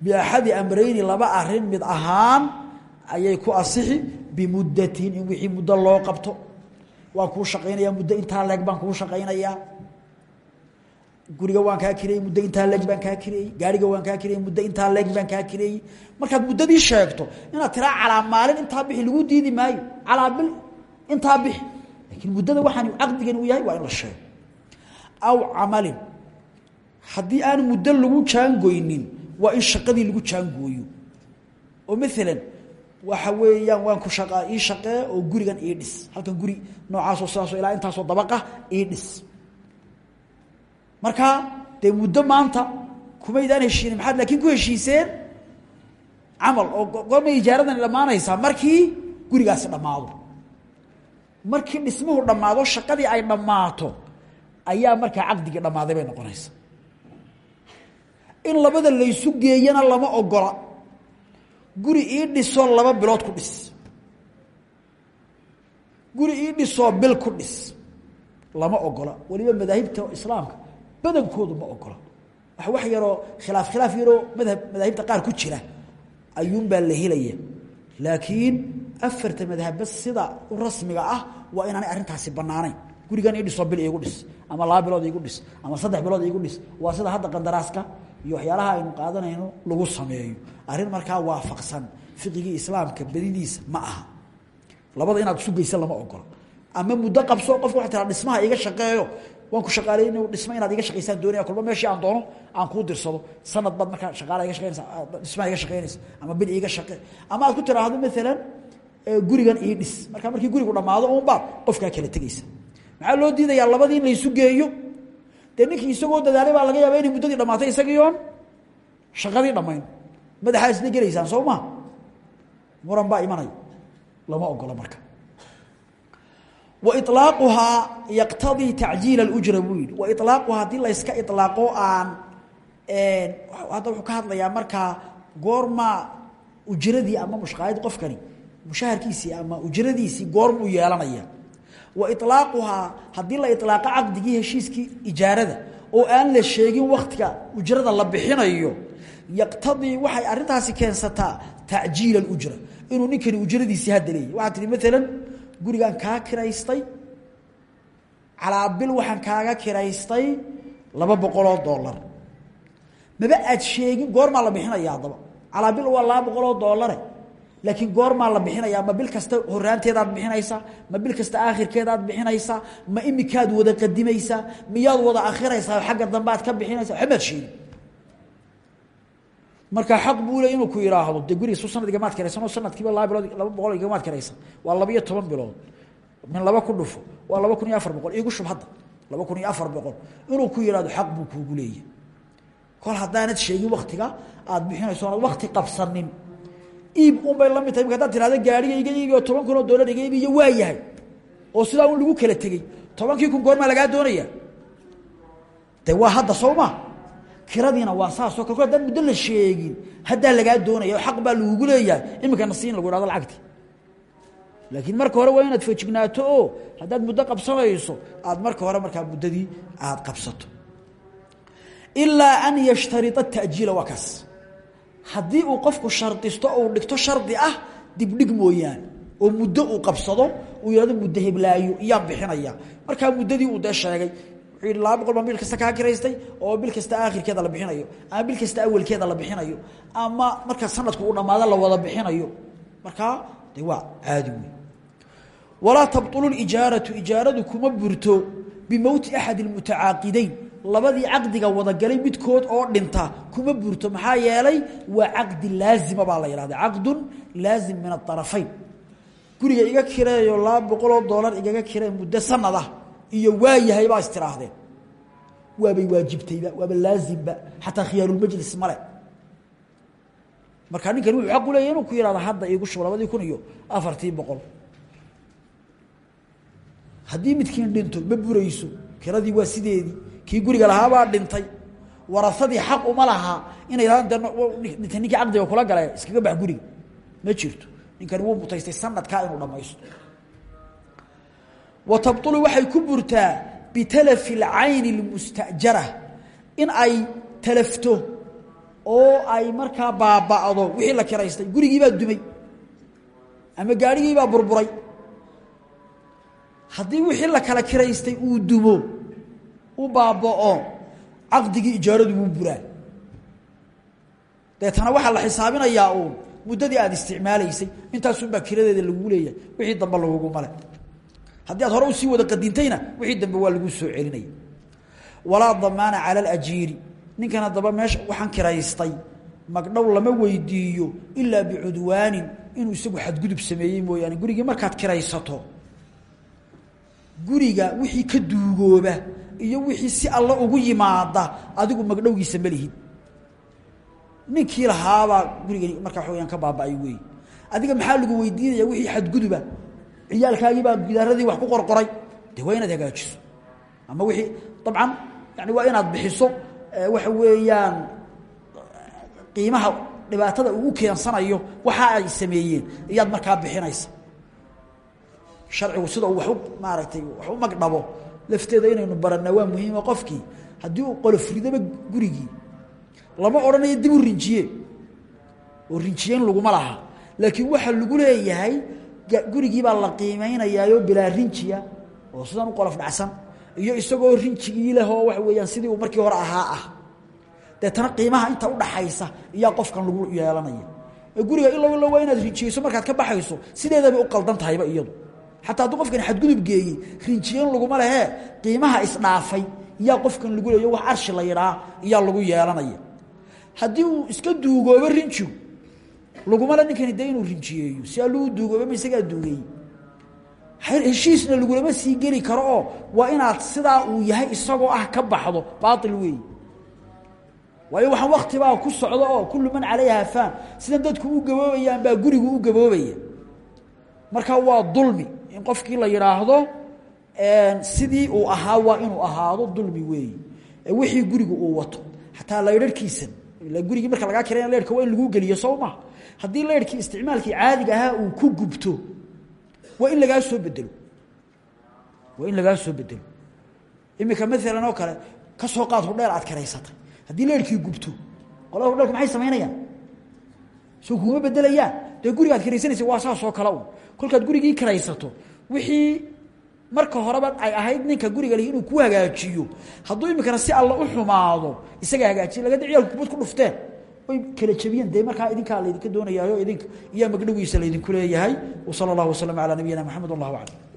biaxadi amreyni laba arrin mid ahaan ayay ku asixi bimuddatin in wixii muddo loo qabto. Waan kuu shaqaynayaa muddo intaa leeg baan kuu shaqaynayaa guriga waan kaa kireeyey muddo intaa leeg baan kaa kireeyey gaariga waan kaa kireeyey muddo intaa leeg baan kaa kireeyey markaad muddadii sheegto inaad tiraa calaa maalin intaa bixi lagu diidi maayo calaa bil intaa bixi laakiin muddada waxaan caqdigan uu yahay waa in la sheego. Aw camalin haddii aan muddo lagu jaangoynin waa in shaqadii lagu jaangooyo. Oo maalan waxa weeyaan waan ku shaqa ii shaqee oo gurigan ii dhis. Halkan guri noocaasoo sidaasoo ilaa intaasoo dabaqa ii dhis marka dee muddo maanta kumaydaan heshiinin maxaad laakiin ku heshiiseen? Camal oo goormay ijaaradani dhammaanaysaa markii gurigaasi dhammaado markii dhismuhu dhammaado shaqadii ay dhammaato ayaa markaa caqdigii dhammaaday bay noqonaysa in labada laysu geeyana lama ogola. Guri ii dhisoo laba bilood ku dhis. Guri ii dhisoo bil ku dhis. Lama ogola. Waliba madaahibta islaamka badankoodu ma ogola wa wax yaroo khilaaf khilaaf yaroo madhab madaahibta qaar ku jira. Ayuunbaa la helaya laakiin afarta madhabba sida u rasmiga ah waa inaanay arrintaasi banaanayn gurigan ii dhisoo bil iigu dhis ama laba bilood iigu dhis ama saddex bilood iigu dhis. Waa sida hadda qandaraaska iyo waxyaalaha aynu qaadanayno lagu sameeyo. Arrin markaa waafaqsan. Fiqigii islaamka bedidiisa ma aha. Labada inaad isu lama ogola ama muddo qabso qofka waa tiraa dhismaha iga shaqeeyo waan ku shaqaaleyn dhisma inaad iga shaqaysaan doonaya kulba meeshii aan doono aan kuu dirsado sanad baad markaa shaqaala iga shaqeynaysa dhismaha iga shaqeynaysa ama bil iiga shaqe. Ama aad ku tiraahdo maalan gurigan ii dhis. Markaa markii gurigu dhammaado unbaad qofkaa kala tegeysa maxaa loo diidayaa? Labadii in laysu geeyo. Dee ninkii isagoo dadaalay baa laga yaaba inay muddadii dhamaatay isagii shaqadii dhammayn. Madaxaa gelaysaan soo ma muran baa imanaya lama ogola marka wailaaquhaa yaqtadii tacjiil اujra buu yihi wailaaquhaa haddii layska ilaaqo aan hadda wuxuu ka hadlayaa markaa goormaa ujradii ama mushqaayad qofkani mushaharkiisii ama ujradiisii goormuu yeelanaya wailaaquhaa haddii la ilaaqo caqdigii heshiiskii ijaarada oo aan la sheegin waktiga ujrada la bixinayo yaqtadii waxay arintaasi keensataa tacjiil اujra inuu ninkani ujradiisii hadda leeyahy waxaa tihi gurigaan kaa kiraystay. Calaa bil waxaan kaaga kiraystay laba boqoloo dollar. Maba aad sheegin goormaa la bixinaya haddaba. Calaa bil waa laba boqoloo dollare. Laakiin goormaa la bixinaya ma bil kasta horaanteedaad bixinaysaa ma bil kasta aakhirkeedaad bixinaysaa ma imikaad wada qadimaysaa miyaad wada akhiraysaa xagga dambe ka bixinaysaa waxba maad sheegin marka xaq buu le inuu ku yidhaahdo de gurigiisu sanadga maad kiraysan oo sanadkiiba laba bilood laba boqol igamaad kiraysan waa laba iyo toban bilood. Min laba ku dhufo waa laba kun shub hadda. Laba kun iyo afar boqol. Inuu ku yidhahdo xaq buu kuugu leeyahy kol haddaanad sheegin waktiga aad bixinayso oonad qabsanin. Iib unbay la mid tahay maka hadaad gaariga iga iibi oo dollar iga iyo waa yahay. Oo sidaa un lagu kala tegey. Tobankii kun goormaa lagaa doonaya de waa hadda soo kiradiina waa saasoo kale haddaan muddo la sheegin. Haddaa lagaa doonaya xaq baa lagugu leeyahay. Iminkana siin lagu hahdo lacagti. Laakiin marka hore waa inaad fejignaato oo haddaad muddo qabsanayso aad marka hore markaa muddadii aad qabsato. Ilaa an yashtaria tajiila waa kaas. Haddii uu qofku shardisto ou dhigto shardi ah dibdhig mooyaane. Oo muddo uu qabsado uu yihahdo muddo heblaayo iyaan bixinaya. Markaa muddadii uu dee laba boqol baan bil kasta kaa kiraystay oo bil kasta aakhirkeeda la bixinayo ama bil kasta awalkeeda la bixinayo ama marka sanadku uu dhamaado la wada bixinayo. Markaa de waa caadi wey walaa tabطulu ijaaratu ijaaradu kuma burto bimowti axad اmutacaaqideyn labadii caqdiga wadagalay midkood oo dhinta kuma burto maxaa yeelay waa caqdi laazima baa la yidhahda caqdun laazim min aarafayn guriga iga kireeyo laba boqoloo doolar igaga muddo sanad ah iyo waayahay baa istiraahdeen waabay waajibtayba waaba laazimba xataa khiyaarulmajlis male markaa ninkani wuxuu aq u leeya inuu ku yihahdo hadda iigu shubo labadii kun iyo afartii boqol. Haddii midkiin dhinto ma burayso kiradii waa sideedii kii guriga lahaabaa dhintay warasadii xaq uma lahaa inay dhintay ninkii caqdiga kula gale iskaga bax guriga. Ma jirto. Ninkani wuu mutaystay sanadkaa inuu dhamaysto wa tabطulu waxay ku burtaa bitalafi اlcayni اlmustajara in ay talafto oo ay markaa baaba'do wixii la kiraystay gurigii baa dumay ama gaarhigii baa burburay haddii wixii la kala kiraystay uu dumo u baaba'o caqdigii ijaaradu wuu buraa deetana waxaa la xisaabinayaa uun muddadii aada isticmaalaysay intaasunbaa kiradeeda lagu leeyahay wixii dambe lagugu male haddii aad hore u sii wada qadintayna wixii dambe waa lagu soo celinaya. Walaa damaana cala alajiiri. Ninkan haddaba meesha waxaan kiraystay magdhow lama weydiiyo ilaa bicudwaanin inuu isagu xadgudub sameeyey mooyaane. Gurigii markaad kiraysato guriga wixii ka duugooba iyo wixii si alla ugu yimaada adigu magdhowgiisa malihid ninkii lahaabaa gurigani markaa wayaan ka baaba-ay wey adiga maxaa lagu weydiinaya wixii xadguduba ciyaalkaagiibaa gidaaradii wax ku qorqoray. De waa inaad hagaajiso. Ama wixii dabcan yani waa inaad bixiso waxa weeyaan qiimaha dhibaatada uu keensanayo waxa ay sameeyeen. Iyaad markaa bixinaysa. Sharcigu sida uu wax u maaragtay magdhabo lafteeda inaynu baranaa waa muhiimo qofkii haddii uu qolofridaba gurigii lama odhanayo dib u rinjiye oo rinjiyeyn laguma laha. Laakiin waxaa lagu leeyahay gurigii baa la qiimeynayaayo bilaa rinjiya oo sidan u qolof dhacsan. Iyo isagoo rinjigii leh oo waxa weeyaan sidii uu markii hore ahaa ah. Deetana qiimaha inta udhaxaysa iyaa qofkan lagu yeelanaya. Ee guriga ilo ilo waa inaad rinjiyeyso markaad ka baxayso sideedabay u qaldan tahayba iyadu. Xataa hadduu qofkani xadgudub geeyey rinjiyeyn laguma lehee qiimaha isdhaafay iyaa qofkan lagu leeyo wax arshi la yidhaa iyaa lagu yeelanaya. Haddii uu iska duugoobo rinjigu laguma le ninkani dee inuu rinjiyeeyo. Si alluu duugooba ma isagaa duugeeyey heshiisna lagulama sii geli karo waa inaad sidaa uu yahay isagoo ah ka baxdo baail weeyi waayo waxaan waktibaa ku socdo oo kullu man calayha faan. Sidan dadku u gaboobayaan baa gurigu u gaboobaya. Marka waa dulmi. In qofkii la yidhaahdo sidii uu ahaa waa inuu ahaado dulmi weeyi wixii gurigu uu wato. Xataa laydharhkiisan gurigii marka lagaa kirayna leerhka waa in laguu geliyo sow maha haddii leerhkii isticmaalkii caadiga ahaa uu ku gubto waa in lagaa soo bedelo waa in lagaa soo bedelo imika maalan oo kale ka soo qaad hudheer aad kiraysatay haddii leerhkii gubto qolada hudheerku maxay samaynayaan? Soo kuma bedelayaan dee guriga ad kiraysanaysa waa saasoo kale un kolkaad gurigii kiraysato wixii marka horeba ay ahayd ninka guriga leh inuu ku hagaajiyo. Hadduu imikana si alla u xumaado isaga hagaajiya lagada ciyaalku kubad ku dhufteen way kala jebiyeen dee markaa idinkaa laydinka doonayaayo idinka iyo magdhowiisa laydinku leeyahay. Wsala اllah waslm alى nabiyina mxamed wallah aclam